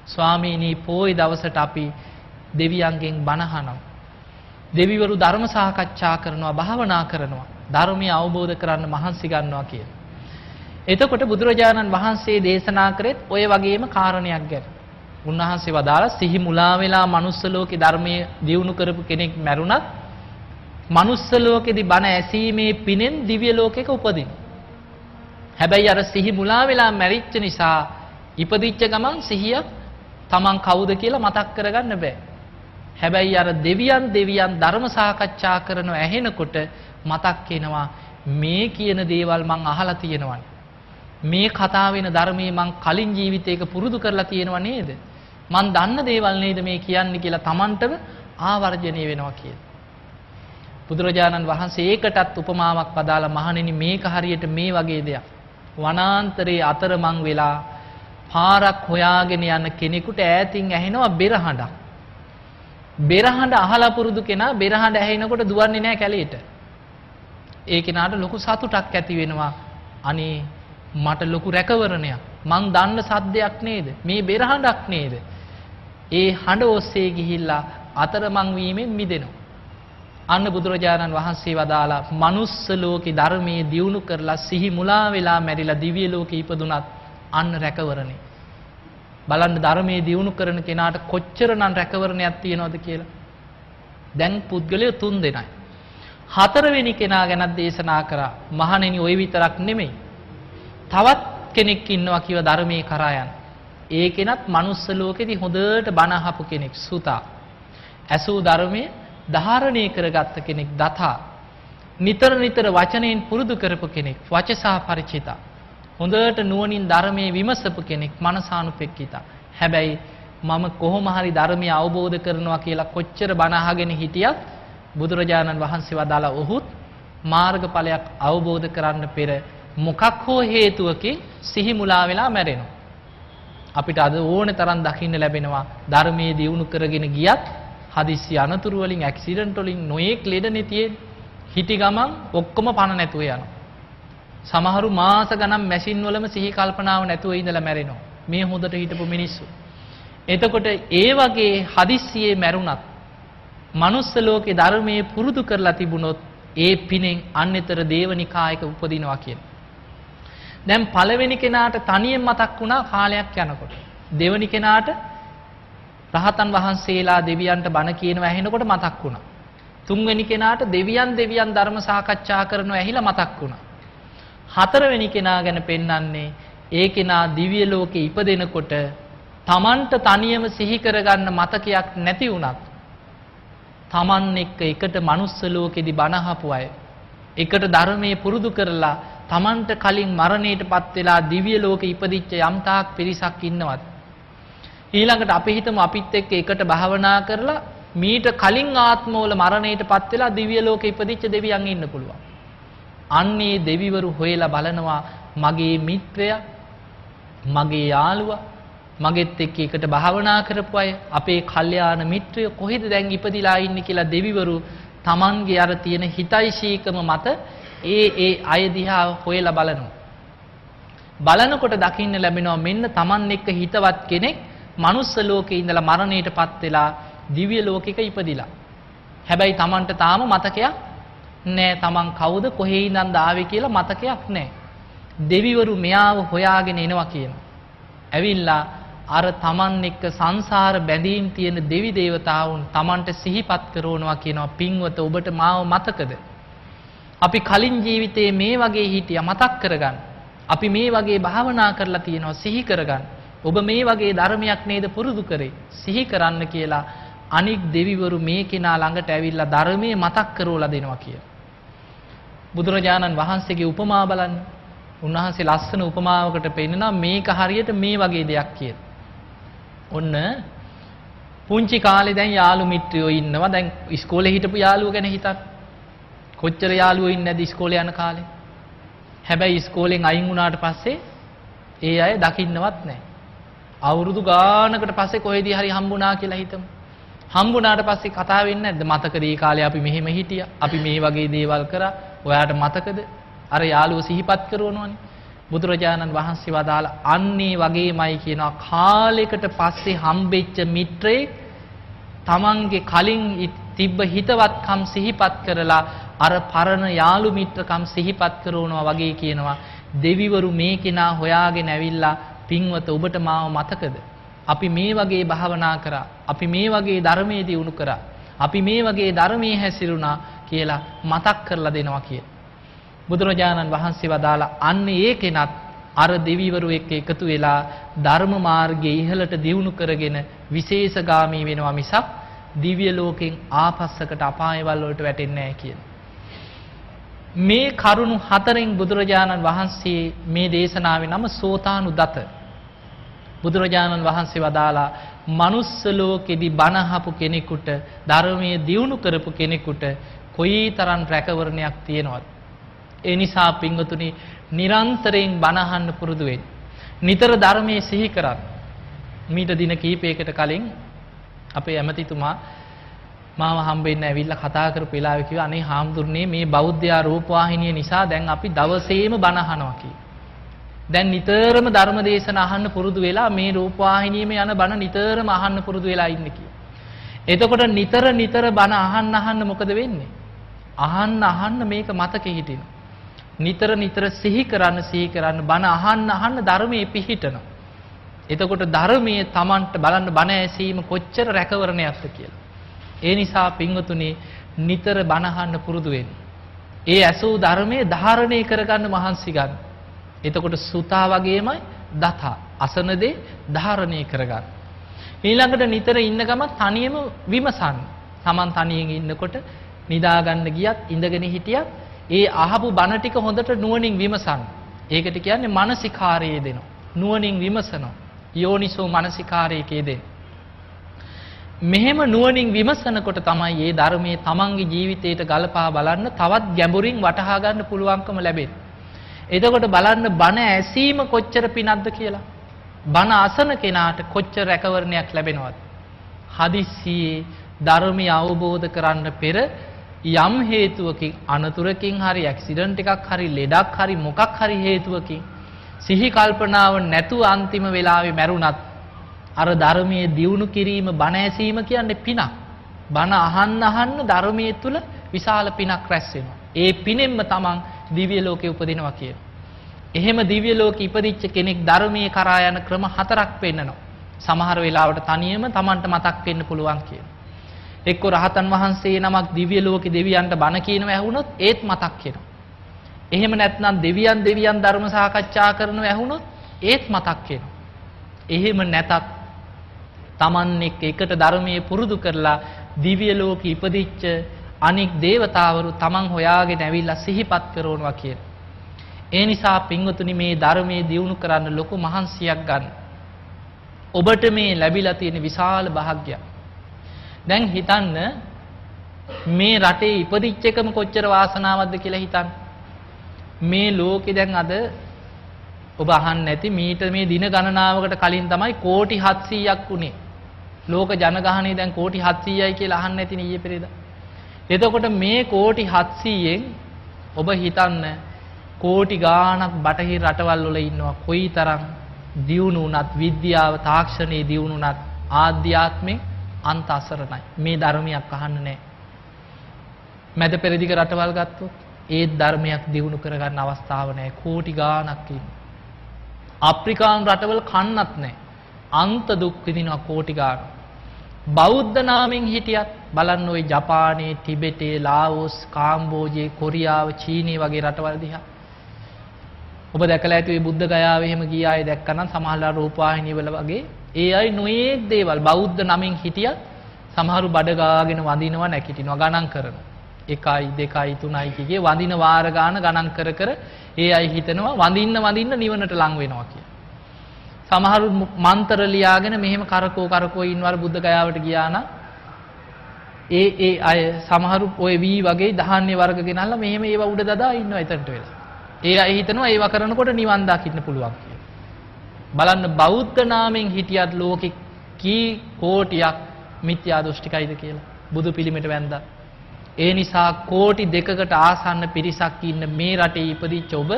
ස්වාමීනි පොයි දවසට අපි දෙවියන්ගෙන් බණහනවා. දෙවිවරු ධර්ම සාකච්ඡා කරනවා භාවනා කරනවා. ධර්මය අවබෝධ කරන්න මහන්සි ගන්නවා කියලා. එතකොට බුදුරජාණන් වහන්සේ දේශනා කරෙත් ඔය වගේම කාරණයක් ගැන. උන්වහන්සේ වදාලා සිහි මුලා වෙලා manuss ලෝකේ ධර්මයේ දියුණු කරපු කෙනෙක් මැරුණත් manuss ලෝකෙදි බණ ඇසීමේ පිනෙන් දිව්‍ය ලෝකයක උපදින. හැබැයි අර සිහි මුලා වෙලා මැරිච්ච නිසා ඉපදිච්ච ගමන් සිහිය තමන් කවුද කියලා මතක් කරගන්න බෑ. හැබැයි අර දෙවියන් දෙවියන් ධර්ම සාකච්ඡා කරනව ඇහෙනකොට මතක් වෙනවා මේ කියන දේවල් මං අහලා තියෙනවා. මේ කතා වෙන ධර්මයේ මං කලින් ජීවිතයක පුරුදු කරලා තියෙනව නේද? මං දන්න දේවල් නේද මේ කියන්නේ කියලා Tamanටම ආවර්ජනීය වෙනවා කියලා. බුදුරජාණන් වහන්සේ ඒකටත් උපමාවක් පදාලා මහණෙනි මේක හරියට මේ වගේ දෙයක්. වනාන්තරයේ අතරමං වෙලා පාරක් හොයාගෙන යන කෙනෙකුට ඈතින් ඇහෙනවා බෙරහඬක්. බෙරහඬ අහලා පුරුදු කෙනා බෙරහඬ ඇහෙනකොට දුවන්නේ නැහැ කැලේට. ඒ කෙනාට ලොකු සතුටක් ඇති වෙනවා. අනේ මට ලොකු රැකවරණයක්. මං දන්න සද්දයක් නේද? මේ බෙරහඬක් නේද? ඒ හඬ ඔස්සේ ගිහිල්ලා අතරමං වීමෙන් මිදෙනවා. අන්න බුදුරජාණන් වහන්සේ වදාලා මනුස්ස ලෝකේ ධර්මයේ දියුණු කරලා සිහි මුලා වෙලා මැරිලා දිව්‍ය ලෝකේ ඉපදුනත් අන්න රැකවරණේ. බලන්න ධර්මයේ දියුණු කරන කෙනාට කොච්චරනම් රැකවරණයක් තියෙනවද කියලා. දැන් පුද්ගලයෝ තුන් දෙනයි. හතරවෙනි කෙනා ගැනත් දේශනා කරා. මහණෙනි ওই විතරක් නෙමෙයි. තවත් කෙනෙක් ඉන්නවා කිව ධර්මයේ කරා යන. ඒ කෙනත් manuss ලෝකෙදි හොඳට බණ අහපු කෙනෙක් සුතා. ඇසූ ධර්මයේ ධාරණය කරගත්ත කෙනෙක් දතා. නිතර නිතර වචනයෙන් පුරුදු කරපු කෙනෙක් වචසා ಪರಿචිතා. හොඳට නුවණින් ධර්මයේ විමසපු කෙනෙක් මනසානුපෙක්කිතා. හැබැයි මම කොහොම හරි ධර්මය අවබෝධ කරනවා කියලා කොච්චර බණ අහගෙන හිටියත් බුදුරජාණන් වහන්සේ වදාලා ඔහුත් මාර්ගඵලයක් අවබෝධ කරන්න පෙර මොකක් හෝ හේතුවකින් සිහි මුලා වෙලා මැරෙනවා. අපිට අද ඕනේ තරම් දකින්න ලැබෙනවා ධර්මයේ දියුණු කරගෙන ගියත් හදිස්සි අනතුරු වලින් ඇක්සිඩන්ට් වලින් නොයෙක් ලෙඩනේ තියෙන්නේ. හිටි ගමන් ඔක්කොම පණ නැතුව යනවා. සමහරු මාස ගණන් මැෂින් වලම සිහි කල්පනාව නැතුව ඉඳලා මැරෙනවා. මේ හොඳට හිටපු මිනිස්සු. එතකොට ඒ වගේ හදිස්සියේ මැරුණත් මනුස්ස ලෝකේ ධර්මයේ පුරුදු කරලා තිබුණොත් ඒ පිනෙන් අන්‍යතර දේවනිකායක උපදිනවා කියන. දැන් පළවෙනි කෙනාට තනියෙන් මතක් වුණා කාලයක් යනකොට. දෙවෙනි කෙනාට රහතන් වහන්සේලා දෙවියන්ට බණ කියනවා ඇහෙනකොට මතක් වුණා. තුන්වෙනි කෙනාට දෙවියන් දෙවියන් ධර්ම සාකච්ඡා කරනවා ඇහිලා මතක් වුණා. හතරවෙනි කෙනා ගැන පෙන්වන්නේ ඒ කෙනා දිව්‍ය ලෝකේ ඉපදෙනකොට Tamanට තනියම සිහි කරගන්න මතකයක් නැති වුණත් Taman එක්ක එකට manuss ලෝකෙදි බණ අහපු අය එකට ධර්මයේ පුරුදු කරලා Tamanට කලින් මරණයටපත් වෙලා දිව්‍ය ලෝකෙ ඉපදිච්ච යම් තාක් පිරිසක් ඉන්නවත් ඊළඟට අපි හිතමු අපිත් එක්ක එකට භාවනා කරලා මීට කලින් ආත්මවල මරණයටපත් වෙලා දිව්‍ය ලෝකෙ ඉපදිච්ච දෙවියන් ඉන්න පුළුවන්. අන්නේ දෙවිවරු හොයලා බලනවා මගේ මිත්‍රයා මගේ යාළුවා මගෙත් එක්ක එකට භාවනා කරපු අය අපේ කල්යාණ මිත්‍රය කොහෙද දැන් ඉපදිලා ඉන්නේ කියලා දෙවිවරු Tamanගේ අර තියෙන හිතයිශීකම මත ඒ ඒ අය දිහා හොයලා බලනවා. බලනකොට දකින්න ලැබෙනවා මෙන්න Taman එක්ක හිතවත් කෙනෙක් මනුස්ස ලෝකේ ඉඳලා මරණයටපත් වෙලා දිව්‍ය ලෝකෙක ඉපදිලා. හැබැයි Tamanට තාම මතකයක් නෑ Taman කවුද කොහේ ඉඳන්ද ආවේ කියලා මතකයක් නෑ. දෙවිවරු මෙයාව හොයාගෙන එනවා කියනවා. ඇවිල්ලා අර තමන් එක්ක සංසාර බැඳීම් තියෙන දෙවි දේවතාවුන් තමන්ට සිහිපත් කරනවා කියනවා පින්වත ඔබට මාව මතකද අපි කලින් ජීවිතේ මේ වගේ හිටියා මතක් කරගන්න. අපි මේ වගේ භාවනා කරලා තියෙනවා සිහි කරගන්න. ඔබ මේ වගේ ධර්මයක් නේද පුරුදු කරේ? සිහි කරන්න කියලා අනික් දෙවිවරු මේ කෙනා ළඟට ඇවිල්ලා ධර්මයේ මතක් කරවලා දෙනවා කියලා. බුදුරජාණන් වහන්සේගේ උපමා බලන්න. උන්වහන්සේ ලස්සන උපමාවකට පෙන්නනවා මේක හරියට මේ වගේ දෙයක් කියලා. ඔන්න පුංචි කාලේ දැන් යාළු මිත්‍රයෝ ඉන්නවා. දැන් ඉස්කෝලේ හිටපු යාළුවෝ ගැන හිතන්න. කොච්චර යාළුවෝ ඉන්නේ නැද්ද ඉස්කෝලේ යන කාලේ? හැබැයි ඉස්කෝලෙන් අයින් වුණාට පස්සේ ඒ අය දකින්නවත් නැහැ. අවුරුදු ගානකට පස්සේ කොහෙදී හරි හම්බුණා කියලා හිතමු. හම්බුණාට පස්සේ කතා වෙන්නේ නැද්ද? මතකද මේ කාලේ අපි මෙහෙම හිටියා? අපි මේ වගේ දේවල් කරා. ඔයාට මතකද? අර යාළුවෝ සිහිපත් කරනවනේ. බුදුරජාණන් වහන්සේ වදාළ අන්නේ වගේමයි කියනවා කාලයකට පස්සේ හම්බෙච්ච මිත්‍රයෙක් තමන්ගේ කලින් තිබ්බ හිතවත්කම් සිහිපත් කරලා අර පරණ යාළු මිත්‍රකම් සිහිපත් කරනවා වගේ කියනවා. දෙවිවරු මේ කෙනා හොයාගෙන ඇවිල්ලා පින්වත ඔබට මාව මතකද? අපි මේ වගේ භාවනා කරා. අපි මේ වගේ ධර්මයේ දියුණු කරා. අපි මේ වගේ ධර්මයේ හැසිරුණා කියලා මතක් කරලා දෙනවා කියලා බුදුරජාණන් වහන්සේ වදාලා අන්න ඒ කෙනත් අර දෙවිවරු එක්ක එකතු වෙලා ධර්ම මාර්ගයේ ඉහළට දියුණු කරගෙන විශේෂගාමී වෙනවා මිසක් දිව්‍ය ලෝකෙන් ආපස්සකට අපායවල වලට වැටෙන්නේ නැහැ කියන. මේ කරුණු හතරෙන් බුදුරජාණන් වහන්සේ මේ දේශනාවේ නම සෝතානුදත. බුදුරජාණන් වහන්සේ වදාලා මනුස්ස ලෝකෙදි බණහපු කෙනෙකුට ධර්මයේ දියුණු කරපු කෙනෙකුට කොයිතරම් රැකවරණයක් තියෙනවද? ඒ නිසා පින්වතුනි නිරන්තරයෙන් බණ අහන්න පුරුදු වෙන්න. නිතර ධර්මයේ සිහි කරන්න. මීට දින කිහිපයකට කලින් අපේ ඇමතිතුමා මාව හම්බෙන්න ඇවිල්ලා කතා කරපු වෙලාවේ කිව්වා අනේ හාමුදුරනේ මේ බෞද්ධයා රූපවාහිනිය නිසා දැන් අපි දවසේම බණ අහනවා කි. දැන් නිතරම ධර්ම දේශන අහන්න පුරුදු වෙලා මේ රූපවාහිනියේම යන බණ නිතරම අහන්න පුරුදු වෙලා ඉන්නේ කි. එතකොට නිතර නිතර බණ අහන්න අහන්න මොකද වෙන්නේ? අහන්න අහන්න මේක මතකෙ හිටිනවා. නිතර නිතර සිහි කරන්න සිහි කරන්න බණ අහන්න අහන්න ධර්මයේ පිහිටනවා. එතකොට ධර්මයේ Tamanට බලන්න බණ ඇසීම කොච්චර රැකවරණයක්ද කියලා. ඒ නිසා පින්වතුනි නිතර බණ අහන්න පුරුදු වෙන්න. ඒ ඇසූ ධර්මයේ ධාරණය කරගන්න මහන්සි ගන්න. එතකොට සුතා වගේමයි දතා අසන දේ ධාරණය කරගන්න. ඊළඟට නිතර ඉන්න ගම තනියම විමසන්න. Taman තනියෙන් ඉන්නකොට නිදාගන්න ගියත් ඉඳගෙන හිටියත් ඒ අහපු බණ ටික හොඳට නුවණින් විමසන්න. ඒකට කියන්නේ මානසිකාරයේ දෙනවා. නුවණින් විමසනවා. යෝනිසෝ මානසිකාරයේ දෙන. මෙහෙම නුවණින් විමසනකොට තමයි මේ ධර්මයේ තමන්ගේ ජීවිතයට ගලපා බලන්න තවත් ගැඹුරින් වටහා ගන්න පුළුවන්කම ලැබෙන්නේ. එතකොට බලන්න බණ ඇසීම කොච්චර පිනක්ද කියලා. බණ අසන කෙනාට කොච්චර රැකවරණයක් ලැබෙනවද? හදිස්සියේ ධර්මය අවබෝධ කරන්න පෙර යම් හේතුවකින් අනතුරකින් හරි ඇක්සිඩන්ට් එකක් හරි ලෙඩක් හරි මොකක් හරි හේතුවකින් සිහි කල්පනාව නැතුව අන්තිම වෙලාවේ මැරුණත් අර ධර්මයේ දියුණු කිරීම බණ ඇසීම කියන්නේ පිනක්. බණ අහන්න අහන්න ධර්මයේ තුල විශාල පිනක් රැස් වෙනවා. ඒ පිනෙන්ම තමන් දිව්‍ය ලෝකේ උපදිනවා කියන. එහෙම දිව්‍ය ලෝකෙ ඉපදිච්ච කෙනෙක් ධර්මයේ කරා යන ක්‍රම හතරක් පෙන්නනවා. සමහර වෙලාවට තනියම තමන්ට මතක් වෙන්න පුළුවන් කියන. එක්ක රහතන් වහන්සේ නමක් දිව්‍ය ලෝකේ දෙවියන්ට බණ කියනව ඇහුනොත් ඒත් මතක් වෙනවා. එහෙම නැත්නම් දෙවියන් දෙවියන් ධර්ම සාකච්ඡා කරනව ඇහුනොත් ඒත් මතක් වෙනවා. එහෙම නැතත් Taman එක්ක එකට ධර්මයේ පුරුදු කරලා දිව්‍ය ලෝකෙ ඉපදිච්ච අනික් దేవතාවරු Taman හොයාගෙන ඇවිල්ලා සිහිපත් කරනවා කියන. ඒ නිසා පින්වතුනි මේ ධර්මයේ දියුණු කරන්න ලොකු මහන්සියක් ගන්න. ඔබට මේ ලැබිලා තියෙන විශාල භාග්‍යයක්. දැන් හිතන්න මේ රටේ ඉපදිච්ච එකම කොච්චර වාසනාවක්ද කියලා හිතන්න. මේ ලෝකේ දැන් අද ඔබ අහන්න නැති මීට මේ දින ගණනාවකට කලින් තමයි කෝටි 700ක් උනේ. ලෝක ජනගහනය දැන් කෝටි 700යි කියලා අහන්න නැති නේ ඊයේ පෙරේදා. එතකොට මේ කෝටි 700න් ඔබ හිතන්න කෝටි ගාණක් බටහිර රටවල් වල ඉන්නවා කොයිතරම් දියුණු වුණත් විද්‍යාව තාක්ෂණයේ දියුණු වුණත් ආධ්‍යාත්මේ අන්ත අසරණයි. මේ ධර්මයක් අහන්න නැහැ. මැද පෙරදිග රටවල් ගත්තොත් ඒ ධර්මයක් දියුණු කරගන්න අවස්ථාව නැහැ. කෝටි ගාණක් ඉන්නවා. අප්‍රිකානු රටවල කන්නත් නැහැ. අන්ත දුක් විඳිනවා කෝටි ගාණක්. බෞද්ධ නාමෙන් හිටියත් බලන්න ওই ජපානයේ, ටිබෙටේ, ලාෝස්, කාම්බෝජයේ, කොරියාව, චීනය වගේ රටවල් දිහා. ඔබ දැකලා ඇති ওই බුද්ධ ගයාව එහෙම ගිය අය දැක්කනම් සමහරලා රූපවාහිනිය වල වගේ ඒ අය නොයේක් දේවල් බෞද්ධ නමින් හිටියත් සමහරු බඩ ගාගෙන වඳිනවා නැකිටිනවා ගණන් කරනවා. 1යි 2යි 3යි කිගේ වඳින වාර ගාන ගණන් කර කර ඒ අය හිතනවා වඳින්න වඳින්න නිවනට ලං වෙනවා කියලා. සමහරු මන්තර ලියාගෙන මෙහෙම කරකෝ කරකෝ ඉන්නවර බුද්ධ ගයාවට ගියා නම් ඒ ඒ අය සමහරු ඔය වී වගේ ධාන්‍ය වර්ග ගෙනල්ලා මෙහෙම ඒව උඩ දදා ඉන්නවා එතනට වෙලා. ඒ අය හිතනවා ඒව කරනකොට නිවන් දකින්න පුළුවන් කියලා. බලන්න බෞද්ධ නාමෙන් හිටියත් ලෝකෙ කී කෝටියක් මිත්‍යා දෘෂ්ටිකයිද කියලා. බුදු පිළිමෙට වැන්දා. ඒ නිසා කෝටි දෙකකට ආසන්න පිරිසක් ඉන්න මේ රටේ ඉපදිච්ච ඔබ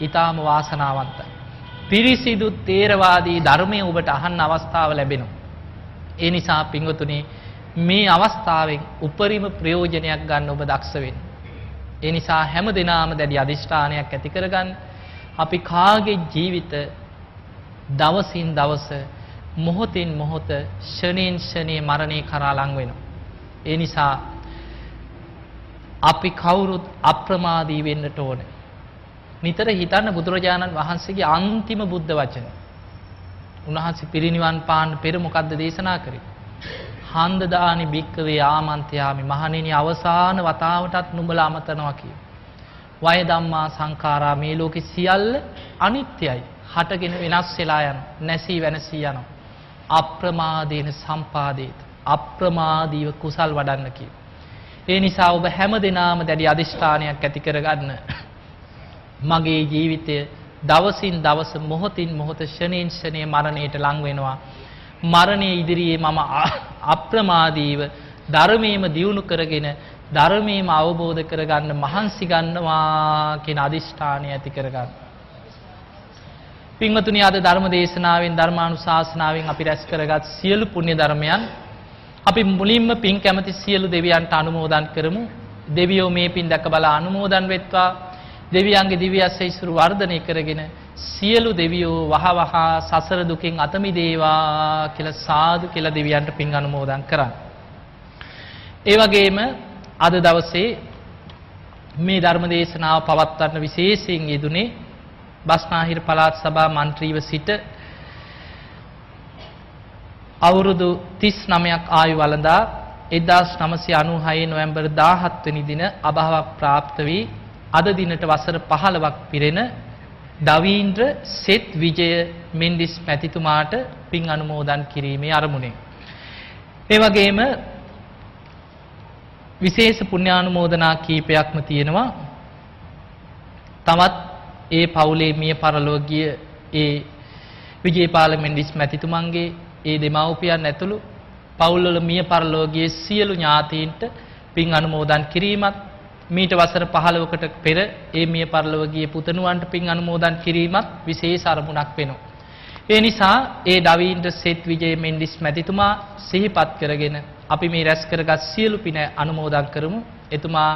ඊටාම වාසනාවන්තයි. පිරිසිදු තේරවාදී ධර්මය ඔබට අහන්න අවස්ථාව ලැබෙනවා. ඒ නිසා පින්වතුනි මේ අවස්ථාවෙන් උපරිම ප්‍රයෝජනයක් ගන්න ඔබ දක්ෂ වෙන්න. ඒ නිසා හැම දිනාම දැඩි අදිෂ්ඨානයක් ඇති කරගන්න. අපි කාගේ ජීවිත දවසින් දවස මොහොතින් මොහොත ෂණයෙන් ෂණේ මරණය කරා ලං වෙනවා. ඒ නිසා අපි කවුරුත් අප්‍රමාදී වෙන්නට ඕනේ. නිතර හිතන්න බුදුරජාණන් වහන්සේගේ අන්තිම බුද්ධ වචන. උන්වහන්සේ පිරිනිවන් පාන්න පෙර මොකද්ද දේශනා කරේ? හන්ද දානි භික්කවේ ආමන්ත්‍යාමි මහණෙනි අවසාන වතාවටත් නුඹලා අමතනවා කිය. වය ධම්මා සංඛාරා මේ ලෝකේ සියල්ල අනිත්‍යයි. හටගෙන වෙනස් වෙලා යන නැසී වෙනසී යනවා. අප්‍රමාදේන සම්පාදේත. අප්‍රමාදීව කුසල් වඩන්න කිය. ඒ නිසා ඔබ හැම දිනාම දැඩි අදිෂ්ඨානයක් ඇති කරගන්න. මගේ ජීවිතය දවසින් දවස මොහොතින් මොහොත ෂණයෙන් ෂණේ මරණයට ලං වෙනවා. මරණය ඉදිරියේ මම අප්‍රමාදීව ධර්මයේම දියුණු කරගෙන ධර්මයේම අවබෝධ කරගන්න මහන්සි ගන්නවා කියන අදිෂ්ඨානය ඇති කරගන්න. පින්වතුනි අද ධර්ම දේශනාවෙන් ධර්මානුශාසනාවෙන් අපි රැස් කරගත් සියලු පුණ්‍ය ධර්මයන් අපි මුලින්ම පින් කැමති සියලු දෙවියන්ට අනුමෝදන් කරමු. දෙවියෝ මේ පින් දැක බලා අනුමෝදන් වෙත්වා. දෙවියන්ගේ දිව්‍ය අසයිසුරු වර්ධනය කරගෙන සියලු දෙවියෝ වහවහ සසර දුකින් අත මිදේවා කියලා සාදු කියලා දෙවියන්ට පින් අනුමෝදන් කරන්න. ඒ වගේම අද දවසේ මේ ධර්ම දේශනාව පවත්වන්න විශේෂයෙන් යෙදුනේ බස්නාහිර පළාත් සභා මන්ත්‍රීව සිට අවුරුදු 39ක් ආයු වළඳා 1996 නොවැම්බර් 17 වෙනි දින අභාවක් ප්‍රාප්ත වී අද දිනට වසර 15ක් පිරෙන දවීන්ද්‍ර සෙත් විජය මෙන්ඩිස් මැතිතුමාට පින් අනුමෝදන් කිරීමේ අරමුණේ. ඒ වගේම විශේෂ පුණ්‍යානුමෝදනා කීපයක්ම තියෙනවා. තවත් ඒ පවුලේ මිය පරලෝකීය ඒ විජේපාල මෙන්ඩිස් මැතිතුමන්ගේ ඒ දෙමව්පියන් ඇතුළු පවුල්වල මිය පරලෝකීය සියලු ඥාතීන්ට පින් අනුමෝදන් කිරීමත් මීට වසර 15කට පෙර ඒ මිය පරලොව ගිය පුතණුවන්ට පින් අනුමෝදන් කිරීමත් විශේෂ අරමුණක් වෙනවා. ඒ නිසා ඒ ඩවීන්ද්‍ර සෙත් විජය මෙන්ඩිස් මැතිතුමා සිහිපත් කරගෙන අපි මේ රැස් කරගත් සියලු පින අනුමෝදන් කරමු. එතුමා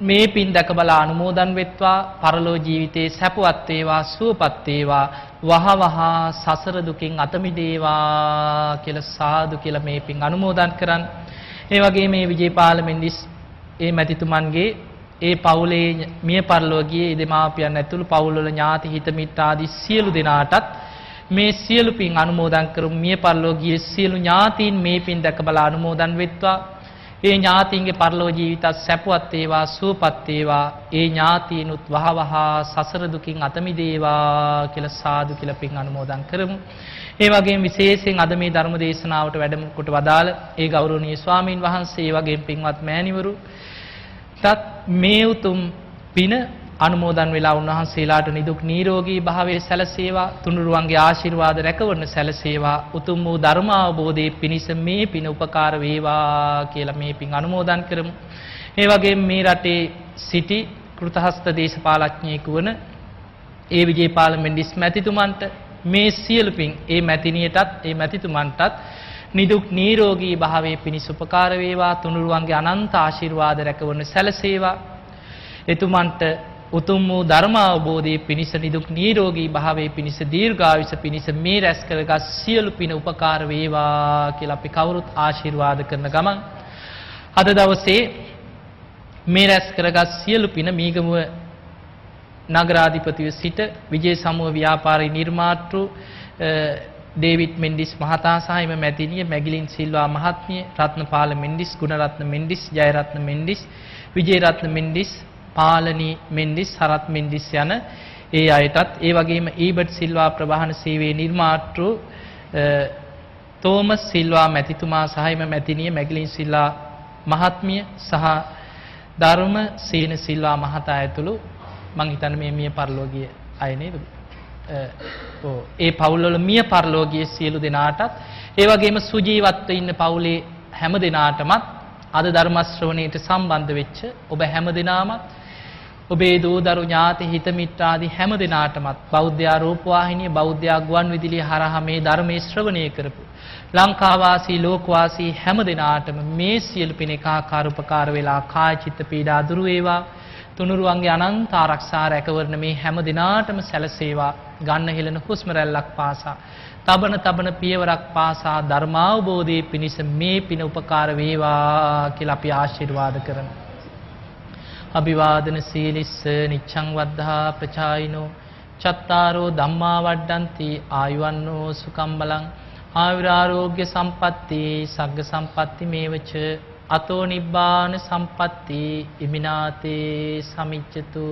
මේ පින් දැක බලා අනුමෝදන් වෙත්වා පරලෝ ජීවිතේ සැපවත් වේවා සුවපත් වේවා වහ වහ සසර දුකින් අත මිදේවා කියලා සාදු කියලා මේ පින් අනුමෝදන් කරන් ඒ වගේ මේ විජේපාල මෙන්ඩිස් ඒ මැතිතුමන්ගේ ඒ පවුලේ මිය පරලෝකීය දෙමාපියන් ඇතුළු පවුල්වල ඥාති හිත මිත්‍ර ආදී සියලු දෙනාටත් මේ සියලු පින් අනුමෝදන් කරමු. මිය පරලෝකීය සියලු ඥාතීන් මේ පින් දැක බලා අනුමෝදන් වෙත්වා. ඒ ඥාතීන්ගේ පරලෝ ජීවිතත් සැපවත් වේවා සුවපත් වේවා. ඒ ඥාතීනුත් වහවහ සසර දුකින් අත මිදේවා කියලා සාදු කියලා පින් අනුමෝදන් කරමු. ඒ වගේම විශේෂයෙන් අද මේ ධර්ම දේශනාවට වැඩම කොට වදාළ ඒ ගෞරවනීය ස්වාමින් වහන්සේ ඒ වගේම පින්වත් මෑණිවරු තත් මේ උතුම් පින අනුමෝදන් වෙලා උන්වහන්සේලාට නිදුක් නිරෝගී භාවයේ සැලසේවා තුනුරුවන්ගේ ආශිර්වාද රැකවරන සැලසේවා උතුම් වූ ධර්ම අවබෝධයේ පිණිස මේ පින උපකාර වේවා කියලා මේ පින් අනුමෝදන් කරමු. ඒ වගේම මේ රටේ සිටි කෘතහස්ත දේශපාලඥයෙකු වන ඒ විජේපාල මෙන්ඩිස් මැතිතුමන්ට මේ සියලු පින් ඒ මැතිනියටත් ඒ මැතිතුමන්ටත් නිදුක් නිරෝගී භාවයේ පිණිස උපකාර වේවා. තුනුරුවන්ගේ අනන්ත ආශිර්වාද රැකවරන සැලසේවා. එතුමන්ට උතුම් වූ ධර්ම අවබෝධයේ පිණිස නිදුක් නිරෝගී භාවයේ පිණිස දීර්ඝායුෂ පිණිස මේ රැස් කරගත් සියලු පින උපකාර වේවා කියලා අපි කවුරුත් ආශිර්වාද කරන ගමන් අද දවසේ මේ රැස් කරගත් සියලු පින මීගමුව නගරාධිපතිව සිට විජේ සමුව ව්‍යාපාරී නිර්මාතෘ ඩේවිඩ් මෙන්ඩිස් මහතා සහ එම මැතිණිය මැගිලින් සිල්වා මහත්මිය රත්නපාල මෙන්ඩිස් ගුණරත්න මෙන්ඩිස් ජයරත්න මෙන්ඩිස් විජේරත්න මෙන්ඩිස් පාලනී මෙන්ඩිස් හරත් මෙන්ඩිස් යන ඒ අයටත් ඒ වගේම ඊබට් සිල්වා ප්‍රවාහන සේවයේ නිර්මාතෘ තෝමස් සිල්වා මැතිතුමා සහ එම මැතිණිය මැගිලින් සිල්වා මහත්මිය සහ ධර්ම සීන සිල්වා මහතා ඇතුළු මං හිතන්නේ මේ මිය පරලෝකීය අය නේද? ඔව් ඒ පවුල්වල මිය පරලෝකීය සියලු දෙනාටත් ඒ වගේම සුජීවත්ව ඉන්න පවුලේ හැම දෙනාටමත් අද ධර්ම ශ්‍රවණයට සම්බන්ධ වෙච්ච ඔබ හැම දෙනාමත් ඔබේ දූ දරු ඥාති හිත මිත්‍රාදී හැම දෙනාටමත් බෞද්ධ ආරෝප වාහිනිය බෞද්ධ ගුවන් විදුලිය හරහා මේ ධර්මයේ ශ්‍රවණය කරපු ලංකාවාසී ලෝකවාසී හැම දෙනාටම මේ සියලු පින එකාකාර උපකාර වෙලා කාය චිත්ත පීඩා දුරු වේවා. තුනුරුවන්ගේ අනන්ත ආරක්ෂා රැකවරණ මේ හැම දිනාටම සැලසේවා. ගන්න හෙළන හුස්ම රැල්ලක් පාසා. තබන තබන පියවරක් පාසා ධර්මාවබෝධයේ පිණිස මේ පින උපකාර වේවා කියලා අපි ආශිර්වාද කරනවා අභිවාදන සීලිස්ස නිච්ඡං වද්ධා ප්‍රචායිනෝ. චත්තාරෝ ධම්මා වඩ්ඩಂತಿ ආයුවන්නෝ සුකම් බලං. ආයුරාෝග්‍ය සම්පatti සග්ග සම්පatti මේවච අතෝ නිබ්බාන සම්පatti ඉමිනාතේ සමිච්ඡතු.